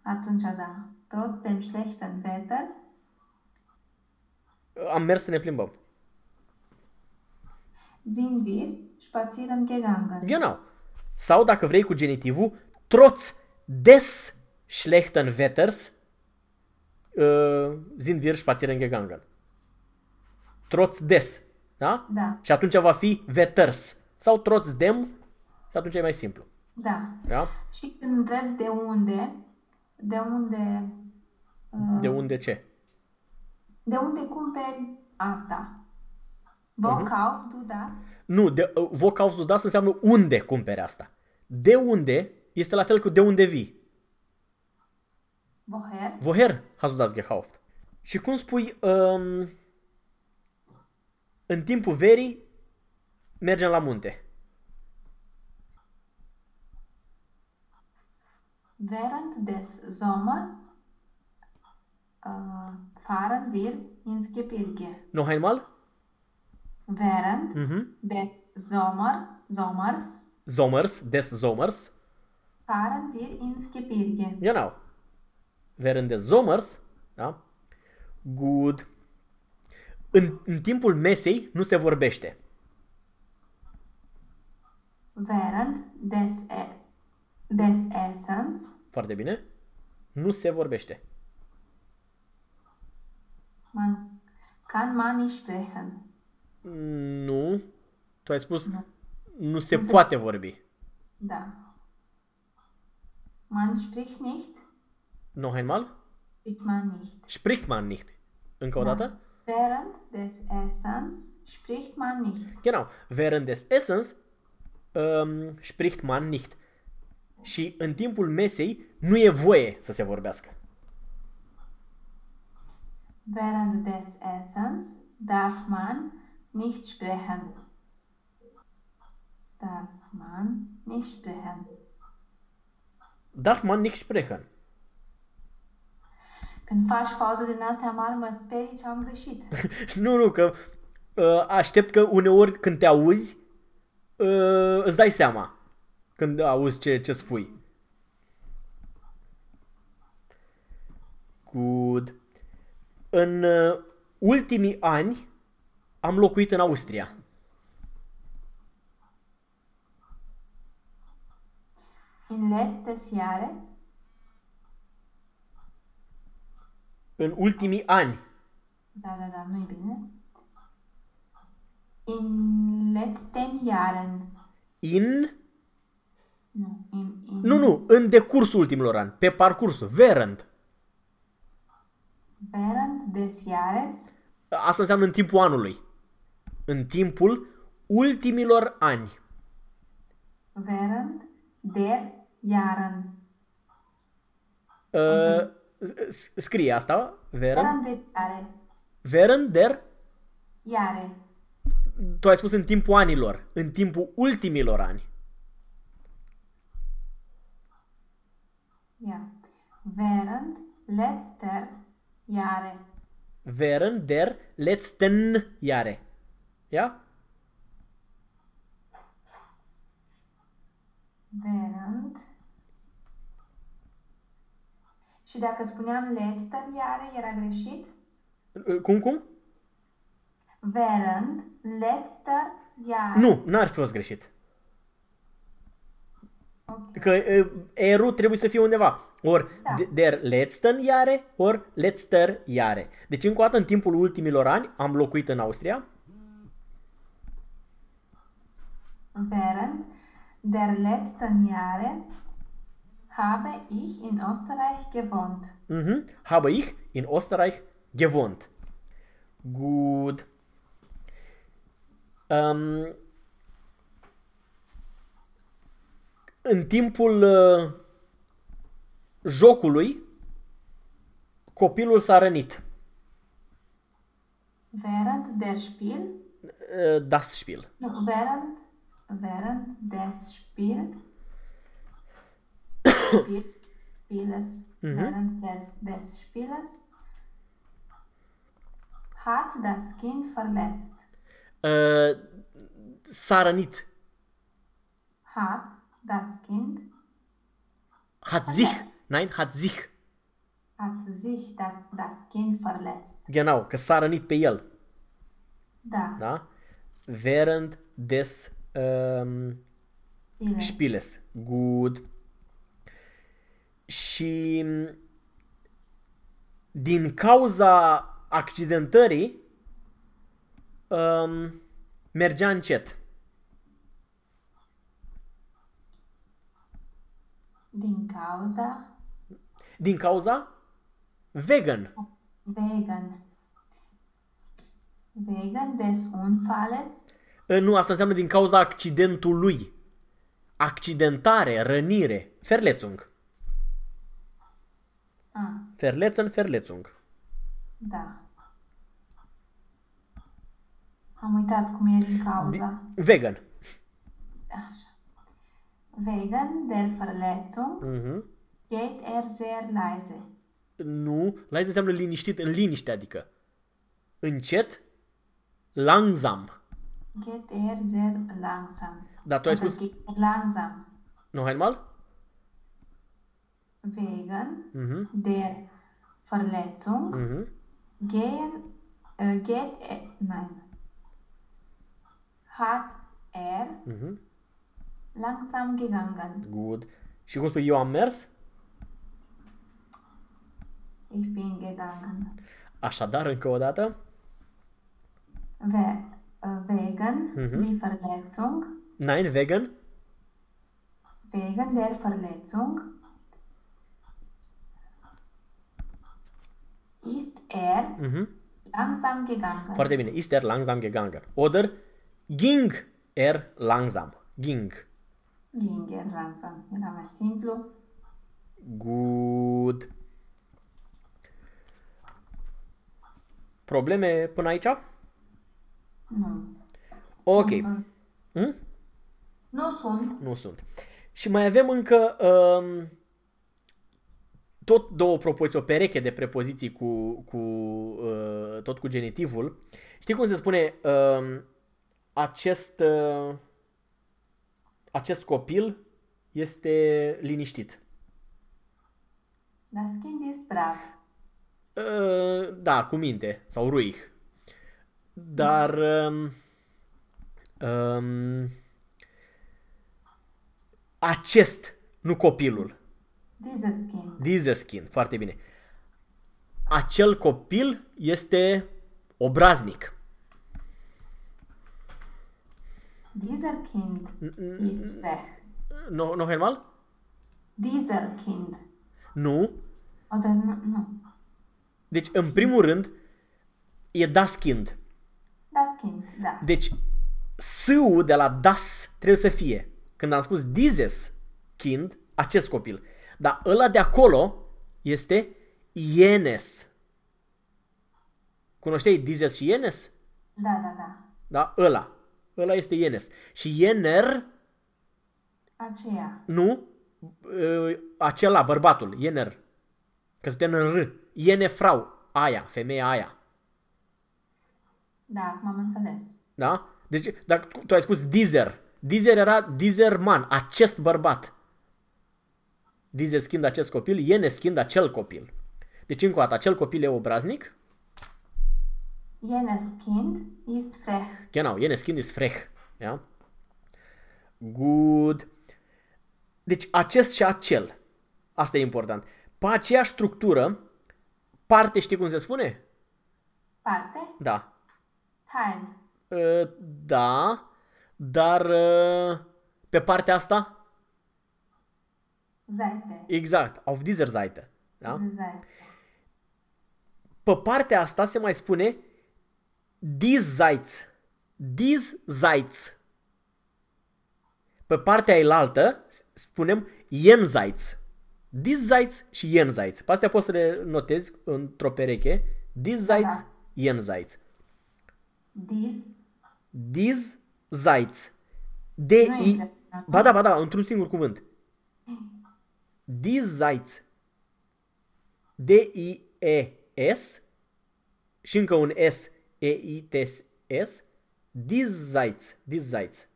Atunci da. Trotzdem schlechten Wetter Am mers să ne plimbăm. sind wir spazieren gegangen. Genau. Sau dacă vrei cu genitivul, trotz des schlechten Wetters uh, sind wir spazieren gegangen. Trotz des. Da? Da. Și atunci va fi Wetters. Sau trotz dem și atunci e mai simplu. Da. Da? Și când întreb de unde, de unde, De unde ce? de unde cumperi asta? Wo kaufst du das? Nu, de, uh, wo kaufst du das înseamnă unde cumperi asta. De unde este la fel cu de unde vii. Woher? Woher hast du das gekauft? Și cum spui, um, în timpul verii mergem la munte. Während des Sommer äh, fahren wir ins Gebirge. Noch einmal? Während Mhm. des Sommer, Sommers Sommers, des Sommers. fahren wir ins Gebirge. Genau. Während des Sommers, da? Good. În, în timpul mesei nu se vorbește. Während des, e des Essens. Foarte bine. Nu se vorbește. Man kann man nicht sprechen. Nu. Tu ai spus Nu. nu se Nu se- poate vorbi. Da. Man spricht nicht. Noch einmal? Spricht man nicht. Spricht man nicht. Încă o Da. dată? Während des Essens spricht man nicht. Genau. Während des Essens um, spricht man nicht. Și în timpul mesei nu e voie să se vorbească. Während des Essens darf man nicht sprechen. Darf man nicht sprechen. Darf man nicht sprechen. Când faci pauze din astea mari, mă sperii ce am greșit. nu, nu, că uh, aștept că uneori când te auzi, uh, îți dai seama când auzi ce, ce spui. Good. În uh, ultimii ani am locuit în Austria. In letztes Jahre, În ultimii ani. da, da, da, nu-i bine. In letzten Jahren, In... nu, in, in, Nu, nu, în decursul ultimilor ani. Pe parcursul. Während. während des Jahres, Asta înseamnă în timpul anului. În timpul ultimilor ani. während der Jahren, Uh, s- scrie asta, während, während der Jahre, während der, Jahre, tu ai spus în timpul anilor, în timpul ultimilor ani. ja, während letzter Jahre, Während der letzten Jahre. Ja? während și dacă spuneam letzter Jahre, era greșit? Uh, Cum, cum? Während letzter Jahre. Nu, n-ar fi fost greșit. Ok. Că uh, erul trebuie să fie undeva. Ori Da. de- der letzten Jahre, ori letzter Jahre. Deci încă o dată în timpul ultimilor ani am locuit în Austria. Während der letzten Jahre habe ich in Österreich gewohnt. Mhm. Habe ich in Österreich gewohnt. Gut. Um, în timpul uh, jocului, copilul s-a rănit. Während der Spiel, Uh, das Spiel. no, während, während des Spiels, Spiel, Spieles, während des, des Spieles hat das Kind verletzt. Uh, s-a rănit. Hat das Kind, Hat sich. Nein, hat sich. hat sich da, das Kind verletzt. Genau, că s-a rănit pe el. Da, Da? Während des um, Spieles. Spieles. Good. Și din cauza accidentării um, mergea încet. Din cauza Din cauza vegan. Wegen. Wegen des Unfalles. Uh, Nu, asta înseamnă din cauza accidentului. Accidentare, rănire. Verletzung. Ah, Verletzen, Verletzung. da. Am uitat cum e din cauza. Vegan. Așa. Wegen der Verletzung Mhm. geht er sehr leise. Nu, leise înseamnă liniștit, în liniște, adică. Încet, langsam. Geht er sehr langsam. Dar tu ai Oder spus, geht er langsam. noch einmal? Wegen Mhm. der Verletzung Mhm. gehen, äh, geht er, nein, hat er Mhm. langsam gegangen. Good. Și cum spui eu am mers? Ich bin gegangen. Așadar, încă o dată. We, äh, wegen Mhm. die Verletzung, Nein, vegan. wegen der Verletzung ist er Mhm. langsam gegangen. Foarte bine. Ist er langsam gegangen. Oder ging er langsam. Ging. Ging er langsam. Era mai simplu. Good. Probleme până aici? Nu. Ok. Nu sunt. Hm? Nu sunt. Nu sunt. Și mai avem încă um, tot două propoziții, o pereche de prepoziții cu, cu uh, tot cu genitivul. Știi cum se spune um, acest, uh, acest copil este liniștit. Das Kind ist brav. Uh, da, cu minte sau ruih. Dar um, um, acest, nu copilul. Dieses Kind. Dieses Kind, foarte bine. Acel copil este obraznic. Dieser Kind ist frech. No, no Helmal? Dieser Kind. Nu. Oder nu. nu. Deci, în primul rând, e das Kind. Das Kind, da. Deci, S-ul de la das trebuie să fie. Când am spus dieses Kind, acest copil. Dar ăla de acolo este jenes. Cunoșteai dieses și jenes? Da, da, da. Da? Ăla. Ăla este jenes. Și jener Aceea. Nu, uh, acela, bărbatul, Jener. Că se termină în R. Jene frau, aia, femeia aia. Da, acum am înțeles. Da? Deci, dacă tu, tu ai spus Dizer, Dizer era Dizerman, acest bărbat. Dizer schimb acest copil, Jene schimb acel copil. Deci, încă o dată, acel copil e obraznic. Jenes Kind ist frech. Genau, Jene schimb ist frech. Ja? Good. Deci, acest și acel. Asta e important. Pe aceeași structură, parte știi cum se spune? Parte? Da. Teil. Uh, da, dar uh, pe partea asta, Seite. exact, auf dieser Seite. Da? Diese Seite. Pe partea asta se mai spune diesseits. Diesseits. Pe partea elaltă spunem jenseits. Diesseits și jenseits. Pe astea poți să le notezi într-o pereche. Diesseits, Da. jenseits. Dies. Diesseits. Nu D-I... intră. Ba da, ba da, într-un singur cuvânt. Diesseits. D-I-E-S și încă un S, E-I-T-S. Diesseits. Diesseits.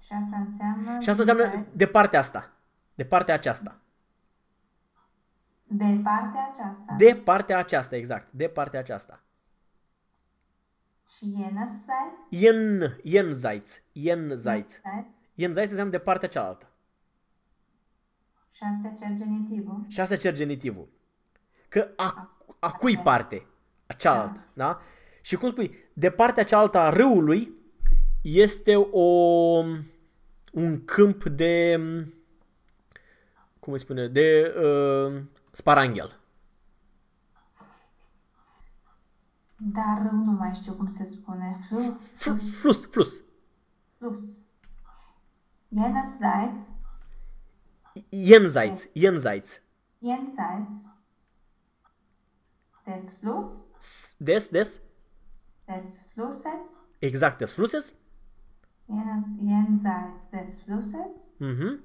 Și asta înseamnă... Și asta înseamnă Seite. de partea asta. De partea aceasta. De partea aceasta. De partea aceasta, exact. De partea aceasta. Și Jenes Seite. Jen, jenseits. Jenseits. Seite. Jenseits înseamnă de partea cealaltă. Și asta cer genitivul. Și asta cer genitivul. Că a, a cui parte? A cealaltă, da? Și cum spui, de partea cealaltă a râului este o, un câmp de, cum îi spune, de uh, sparanghel. Dar nu mai știu cum se spune. Flu, Fl- flus, Flus, flus. flus. Jenes Seite. Jenseits, jenseits. Jenseits des Fluss, S- Des, des, des Flusses, exact, des Flusses. jenes, jenseits des Flusses, Mhm.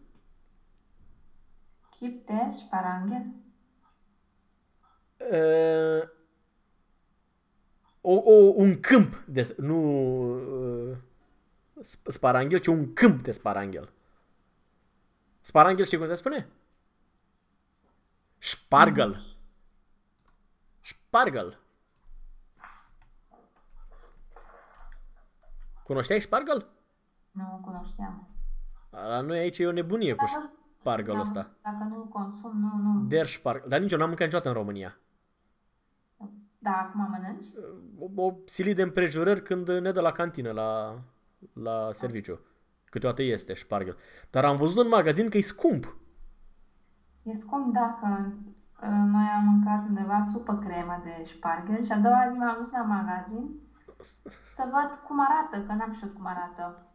gibt es Sparangel, Uh, o, o, un câmp de, nu uh, sp- sparanghel, ci un câmp de sparanghel. Sparanghel știi cum se spune? Spargel. Spargel. Cunoșteai spargel? nu cunoșteam. La noi aici e o nebunie cu Am văzut- șpargăl n-am ăsta. văzut. Dacă nu consum, nu, nu. Der șpargăl. Dar nici eu n-am mâncat niciodată în România. Da, acum mănânci? O, o silit de împrejurări când ne dă la cantină, la, la serviciu. Câteodată este șpargăl. Dar am văzut în magazin că e scump. E scump dacă uh, noi am mâncat undeva supă cremă de șparghel și a doua zi m-am dus la magazin să văd cum arată, că n-am știut cum arată.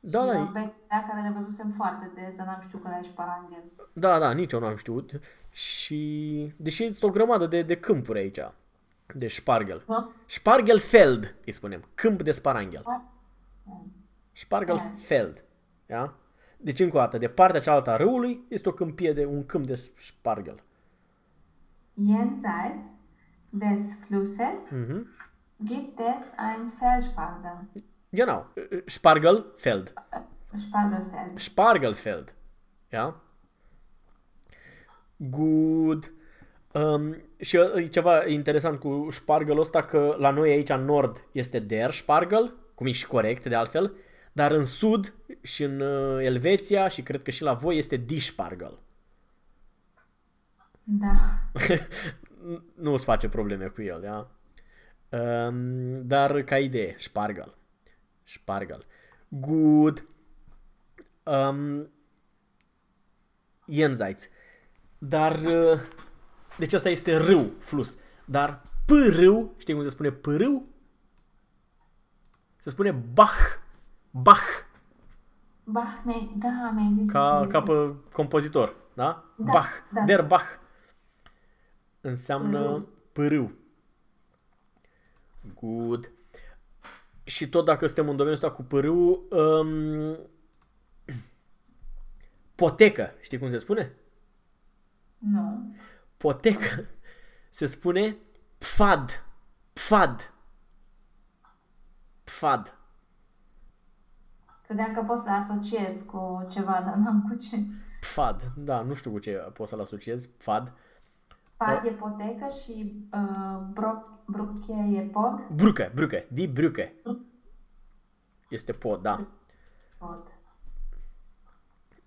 Da, și da, eu e- pe care le văzusem foarte des, dar n-am știut că era șparanghel. da, da, nici eu nu am știut. Și deși este o grămadă de, de câmpuri aici, de șpargel. Da? Spargelfeld, îi spunem. Câmp de sparanghel. Spargelfeld. Ja? Deci, încă o dată, de partea cealaltă a râului este o câmpie de un câmp de spargel. Jenseits des Flusses Mhm. gibt es ein Felsspargel. Genau. Spargelfeld. Spargelfeld. Spargelfeld. Ja? Good. Um, și e ceva interesant cu șpargelul ăsta că la noi aici în nord este der spargel, cum e și corect de altfel, dar în sud și în uh, Elveția și cred că și la voi este die spargel. Da. nu îți face probleme cu el, da? Um, dar ca idee, spargel. Spargel. Good. Um, Jenseits. Dar, uh, deci asta este râu, flus. Dar pârâu, știi cum se spune pârâu? Se spune Bach. Bach. Bach, mi da, mi-ai zis. Ca, mi-ai ca zis. pe compozitor, da? Da, Bach. da. Der Bach. Înseamnă Pârâu. pârâu. Good. Și tot dacă suntem în domeniul ăsta cu pârâu, um, potecă, știi cum se spune? Nu. Potecă se spune pfad. Pfad. Pfad. Credeam că pot să asociez cu ceva, dar n-am cu ce. Pfad. Da, nu știu cu ce pot să-l asociez. Pfad. Pad e potecă și uh, bro, bruche e pod. Brucă, brucă. Di brucă. Este pod, da. Pod.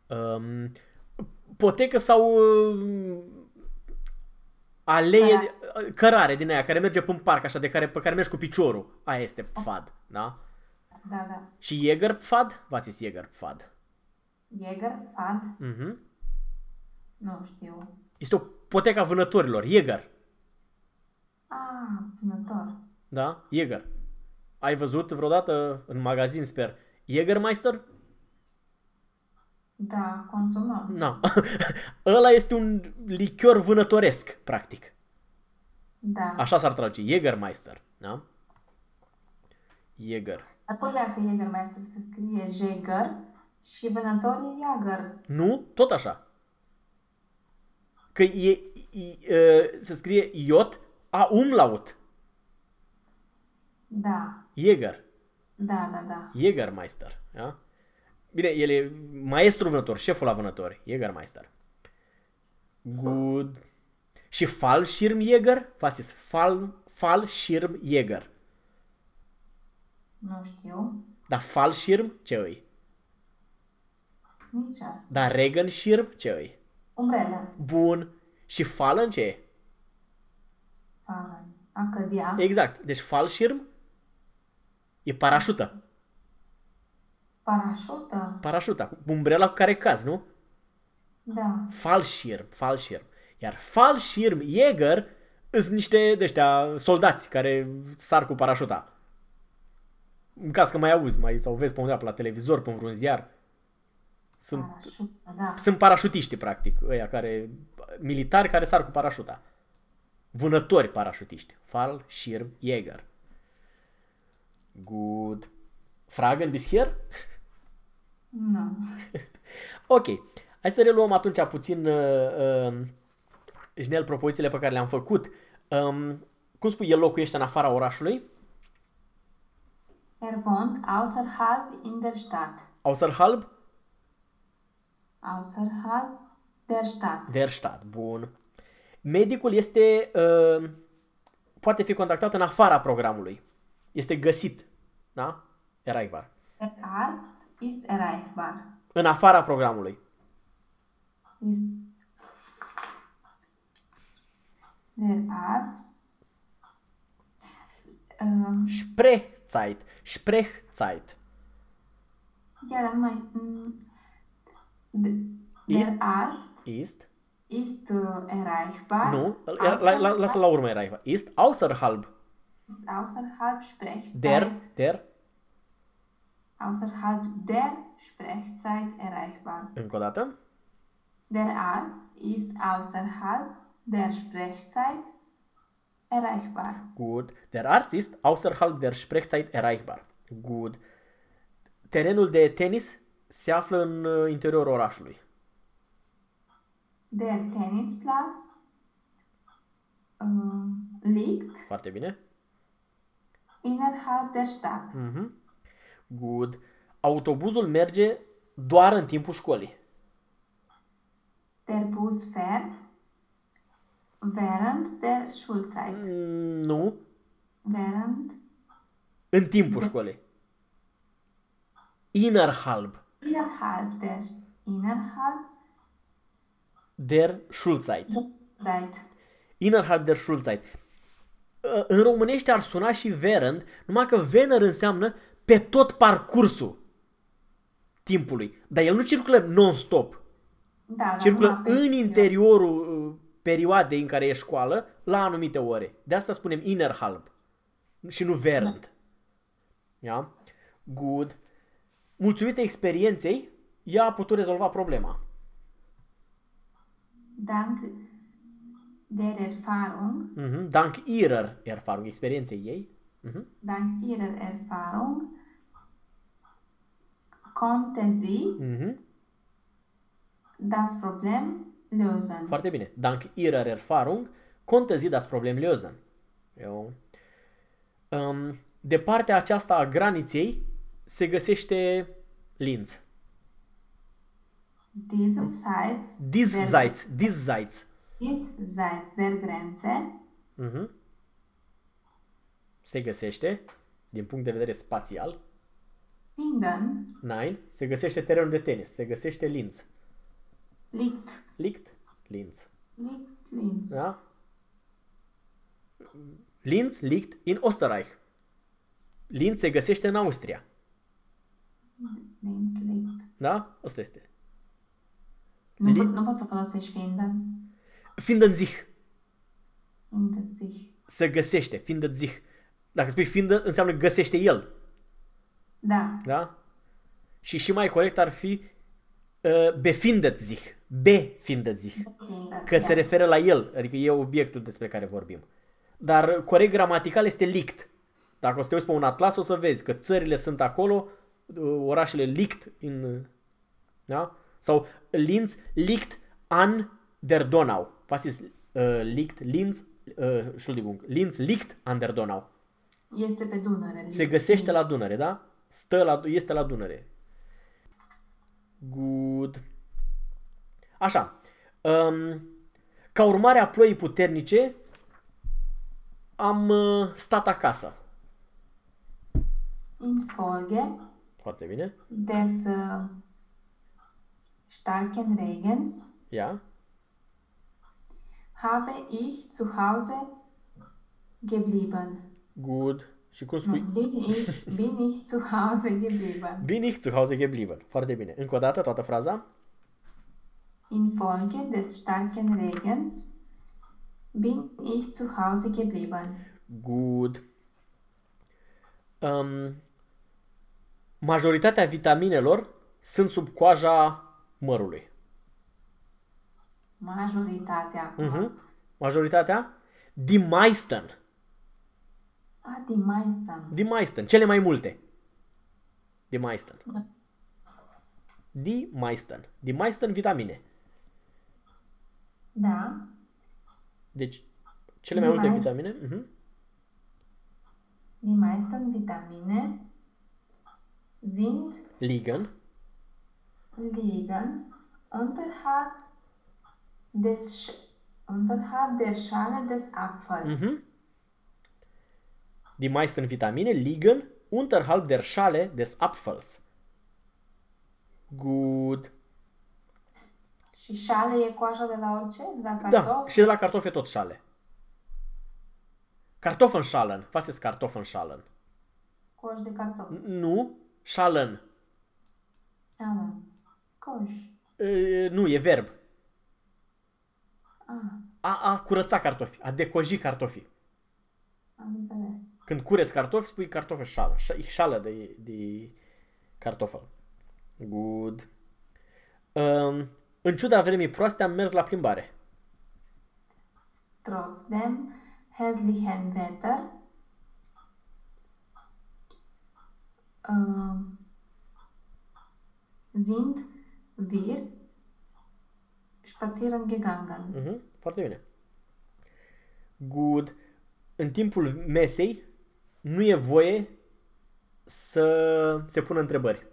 Um, potecă sau um, aleie, de- cărare din aia, care merge pe un parc, așa, de care, pe care mergi cu piciorul. Aia este pfad, da? Da, da. Și Jäger pfad? Was ist Jäger pfad? Jäger, fad, Mhm. nu știu. Este o potecă a vânătorilor, Jäger, Ah, vânător. da? Jäger. Ai văzut vreodată în magazin, sper, Jägermeister? Da, consumăm. Nu. Ăla este un lichior vânătoresc, practic. Da. Așa s-ar traduce, Jägermeister, da? Jäger. Dar tot că Jägermeister se scrie Jäger și vânător e Jäger. Nu? Tot așa. Că e, e, e se scrie iot a umlaut. Da. Jäger. Da, da, da. Jägermeister. Da? Bine, el e maestru vânător, șeful la vânători. Jägermeister. Good. Și Fallschirmjäger? Was ist Fall, Fallschirmjäger? Nu știu. Dar Fallschirm ce îi? Nici asta. Dar Regenschirm ce îi? Umbrelă. Bun. Și Fallen ce e? Fallen. A cădea. Exact. Deci Fallschirm e parașută. Parașută. Parașuta. Umbrela cu care caz, nu? Da. Fallschirm. Fallschirm. Iar Fallschirm Jäger sunt niște de ăștia soldați care sar cu parașuta. În caz că mai auzi, mai sau vezi pe undeva pe la televizor, pe vreun ziar. Sunt, Parașută, da. sunt parașutiști, practic, ăia care, militari care sar cu parașuta. Vânători parașutiști. Fallschirm Jäger. Good. Fragen bis hier? Nu. Ok. Hai să reluăm atunci puțin uh, uh, Jnel propozițiile pe care le-am făcut. Um, cum spui, el locuiește în afara orașului? Er wohnt außerhalb in der Stadt. Außerhalb Außerhalb der Stadt. der Stadt. Bun. Medicul este, uh, poate fi contactat în afara programului. Este găsit. Da? Eraibar. Der Arzt ist erreichbar. În afara programului. Ist der Arzt ähm, Sprechzeit. Sprechzeit. ja, dann mal, mm, d- der Ist- Arzt Ist. ist äh, erreichbar. Nu, ia- la, la, lasă la urmă era. Ist außerhalb ist außerhalb Sprechzeit. der, der, außerhalb der Sprechzeit erreichbar. încă o dată, Der Arzt ist außerhalb der Sprechzeit erreichbar. Gut. Der Arzt ist außerhalb der Sprechzeit erreichbar. Gut. Terenul de tenis se află în uh, interiorul orașului. Der Tennisplatz äh, liegt Foarte bine. innerhalb der Stadt. Mhm. Good. Autobuzul merge doar în timpul școlii. Der Bus fährt während der Schulzeit. Mm, Nu. Während În timpul școlii. Innerhalb innerhalb der innerhalb der Schulzeit. der Zeit. Innerhalb der Schulzeit. Uh, În românește ar suna și Während, numai că Wener înseamnă pe tot parcursul timpului. Dar el nu circulă non-stop. Da, dar Circulă numai pe în perioadă. interiorul uh, perioadei în care e școală la anumite ore. De asta spunem innerhalb și nu Während. Ja? Good. Mulțumită experienței, ea a putut rezolva problema. Dank der Erfahrung, Mhm. Dank ihrer Erfahrung, experienței ei. Mhm. dank ihrer Erfahrung konnte sie Mhm. das Problem lösen. Foarte bine. Dank ihrer Erfahrung konnte sie das Problem lösen. Eu... Um, de partea aceasta a graniței se găsește Linz. Diesseits der, Diesseits, diesseits. diesseits der Grenze Mhm. Se găsește, din punct de vedere spațial, finden nein, se găsește terenul de tenis, se găsește Linz. liegt, Liegt? Linz. liegt Linz. Da? Linz liegt in Österreich. Linz se găsește în Austria. Linz liegt. Da? Asta este. Nu, Li- pot, nu poți să folosești finden. Finden sich. Finden sich. Se găsește. Finden sich. Dacă spui finden, înseamnă găsește el. Da. Da? Și și mai corect ar fi uh, befindet sich. Befindet sich. Finden. Că da. se referă la el, adică e obiectul despre care vorbim. Dar corect gramatical este lict. Dacă o să te uiți pe un atlas, o să vezi că țările sunt acolo, uh, orașele lict în... Da? Sau Linz liegt an der Donau. Was ist uh, liegt Linz, uh, Entschuldigung, Linz liegt an der Donau. Este pe Dunăre. Se găsește la Dunăre, da? Stă la, este la Dunăre. Good. Așa. Um, ca urmare a ploii puternice, am uh, stat acasă. Infolge Foarte bine. des äh, starken Regens Ia. habe ich zu Hause geblieben. Și cum spui? Bin ich, bin ich zu Hause geblieben. Bin ich zu Hause geblieben. Foarte bine. Încă o dată toată fraza. Infolge des starken Regens bin ich zu Hause geblieben. Good. Um, majoritatea vitaminelor sunt sub coaja mărului. Majoritatea. Mhm. Majoritatea? Die meisten. A, die meisten. Die meisten. Cele mai multe. Die meisten. Die meisten. Die meisten vitamine. Da. Deci, cele mai Die multe meisten. vitamine. Mhm. Die meisten Vitamine sind Liegen. liegen unterhalb des Sch unterhalb der Schale des Apfels. Mhm. Die meisten Vitamine liegen unterhalb der Schale des Apfels. Good. Și șale e coaja de la orice? De la Da, cartofi? și de la cartofi e tot șale. Kartoffelschalen. Was ist Kartoffelschalen? Coș de cartofi. Nu, Schalen. Șale. Coș. E, nu, e verb. Ah, A, a curăța cartofi, a decoji cartofi. am înțeles. Când cureți cartofi, spui Kartoffelschale. Sch- Schale de, de cartofel. Good. Um, în ciuda vremii proaste am mers la plimbare. Trotzdem hässlichen Wetter äh, sind wir spazieren gegangen. Mhm, foarte bine. Good. În timpul mesei nu e voie să se pună întrebări.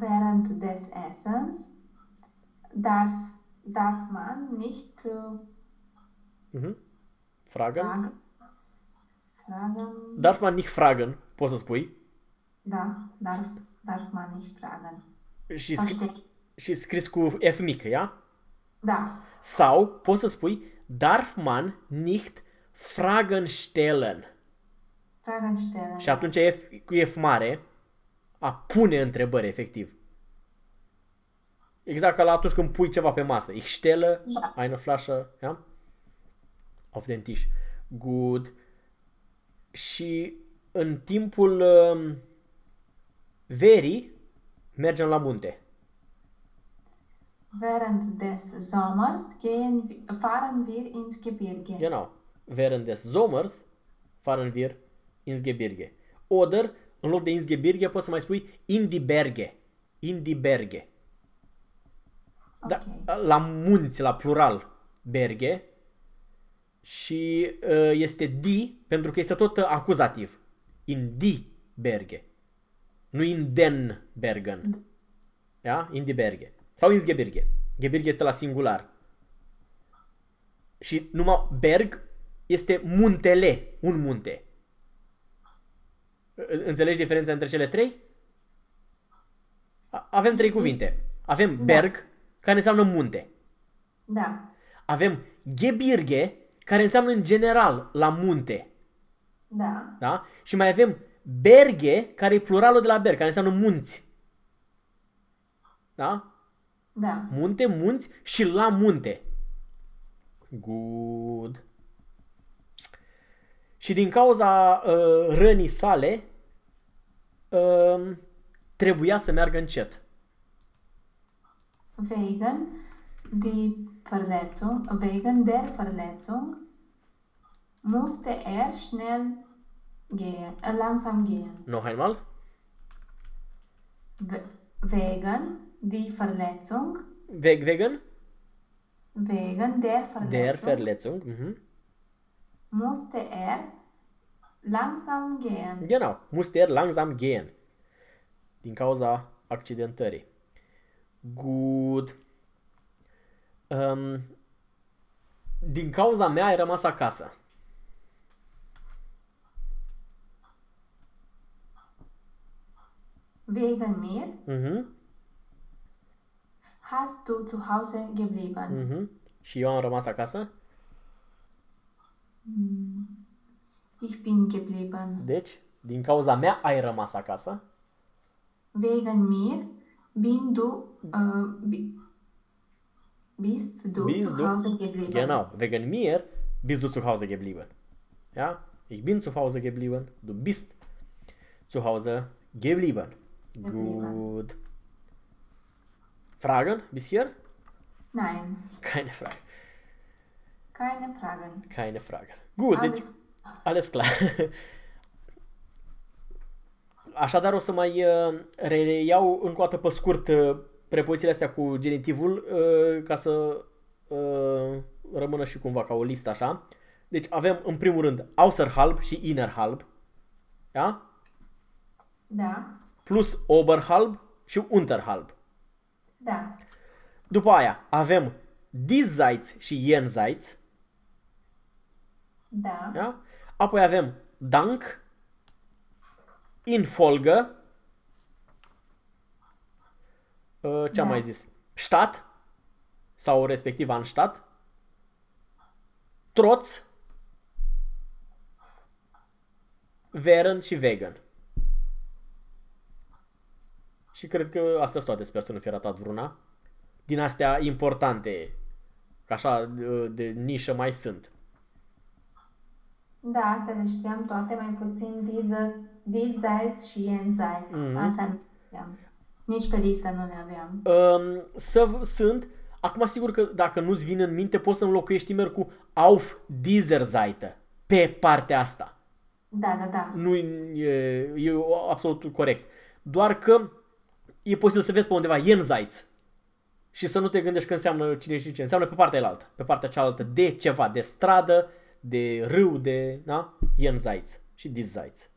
Während des Essens darf, darf man nicht äh, Mhm. Fragen? fragen. Fragen. Darf man nicht fragen, poți să spui. Da, darf, darf man nicht fragen. Și, sc- Verstehe. și scris cu F mică, ia? Da, Sau poți să spui darf man nicht Fragen stellen. Fragen stellen. Și atunci e F, cu F mare a pune întrebări, efectiv. Exact ca la atunci când pui ceva pe masă. Ich stelle Da. eine Flasche, ja? Auf den Tisch. Good. Și în timpul um, verii mergem la munte. Während des Sommers gehen, wi- fahren wir ins Gebirge. Genau. Während des Sommers fahren wir ins Gebirge. Oder, în loc de ins Gebirge, poți să mai spui in die Berge. In die Berge. Da, Ok. la munți, la plural, berge. Și uh, este di, pentru că este tot uh, acuzativ. In die Berge. Nu in den Bergen. Ja? In die Berge. Sau in Gebirge. Gebirge este la singular. Și numai berg este muntele, un munte. Înțelegi diferența între cele trei? A- Avem trei cuvinte. Avem berg, care înseamnă munte. Da, Avem Gebirge, care înseamnă în general la munte. Da, Da? Și mai avem Berge, care e pluralul de la berg, care înseamnă munți. Da? da. Munte, munți și la munte. Good. Și din cauza uh, rănii sale, uh, trebuia să meargă încet. Wegen, die Verletzung, wegen der Verletzung musste erș schnell gehen, äh, langsam gehen. Noch einmal. We- Wegen die Verletzung, Weg, wegen wegen der Verletzung der Verletzung. Mhm. musste er langsam gehen. Genau, musste er langsam gehen. Din cauza accidentării. Good. Um, din cauza mea ai rămas acasă. Wegen mir Mhm. hast du zu Hause geblieben. Mhm. Și eu am rămas acasă. Ich bin geblieben. Deci, din cauza mea ai rămas acasă. Wegen mir bin du, äh, bi- bist du Bist zu du- Hause geblieben. Genau, wegen mir bist du zu Hause geblieben. Ja? Ich bin zu Hause geblieben. Du bist zu Hause geblieben. Geblieben. Gut. Fragen bis hier? Nein, Keine Frage. keine Fragen. Keine Frage. Gut, deci Alles, alles clar. Așadar o să mai uh, reiau încă o dată pe scurt uh, prepozițiile astea cu genitivul uh, ca să uh, rămână și cumva ca o listă așa. Deci avem în primul rând außerhalb și innerhalb. Da? da, Plus oberhalb și unterhalb. da, După aia avem diesseits și jenseits. da, Da? Apoi avem dank, in Folge Uh, ce am Da. mai zis? Stat sau respectiv Anstatt. Troț. Veren și vegan. Și cred că astea sunt toate, sper să nu fie ratat vreuna. Din astea importante, că așa de, de nișă mai sunt. Da, astea le știam toate, mai puțin dieses, diesseits și jenseits. Mhm. Astea nu știam. Nici pe listă nu le aveam. Um, să sunt, acum sigur că dacă nu-ți vine în minte, poți să înlocuiești immer cu auf dieser Seite, pe partea asta. Da, da, da. Nu e, e absolut corect. Doar că e posibil să vezi pe undeva jenseits și să nu te gândești că înseamnă cine știe ce înseamnă pe partea elaltă, pe partea cealaltă de ceva, de stradă, de râu, de, da? Jenseits și diesseits.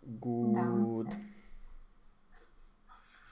Da, am Good. înțeles.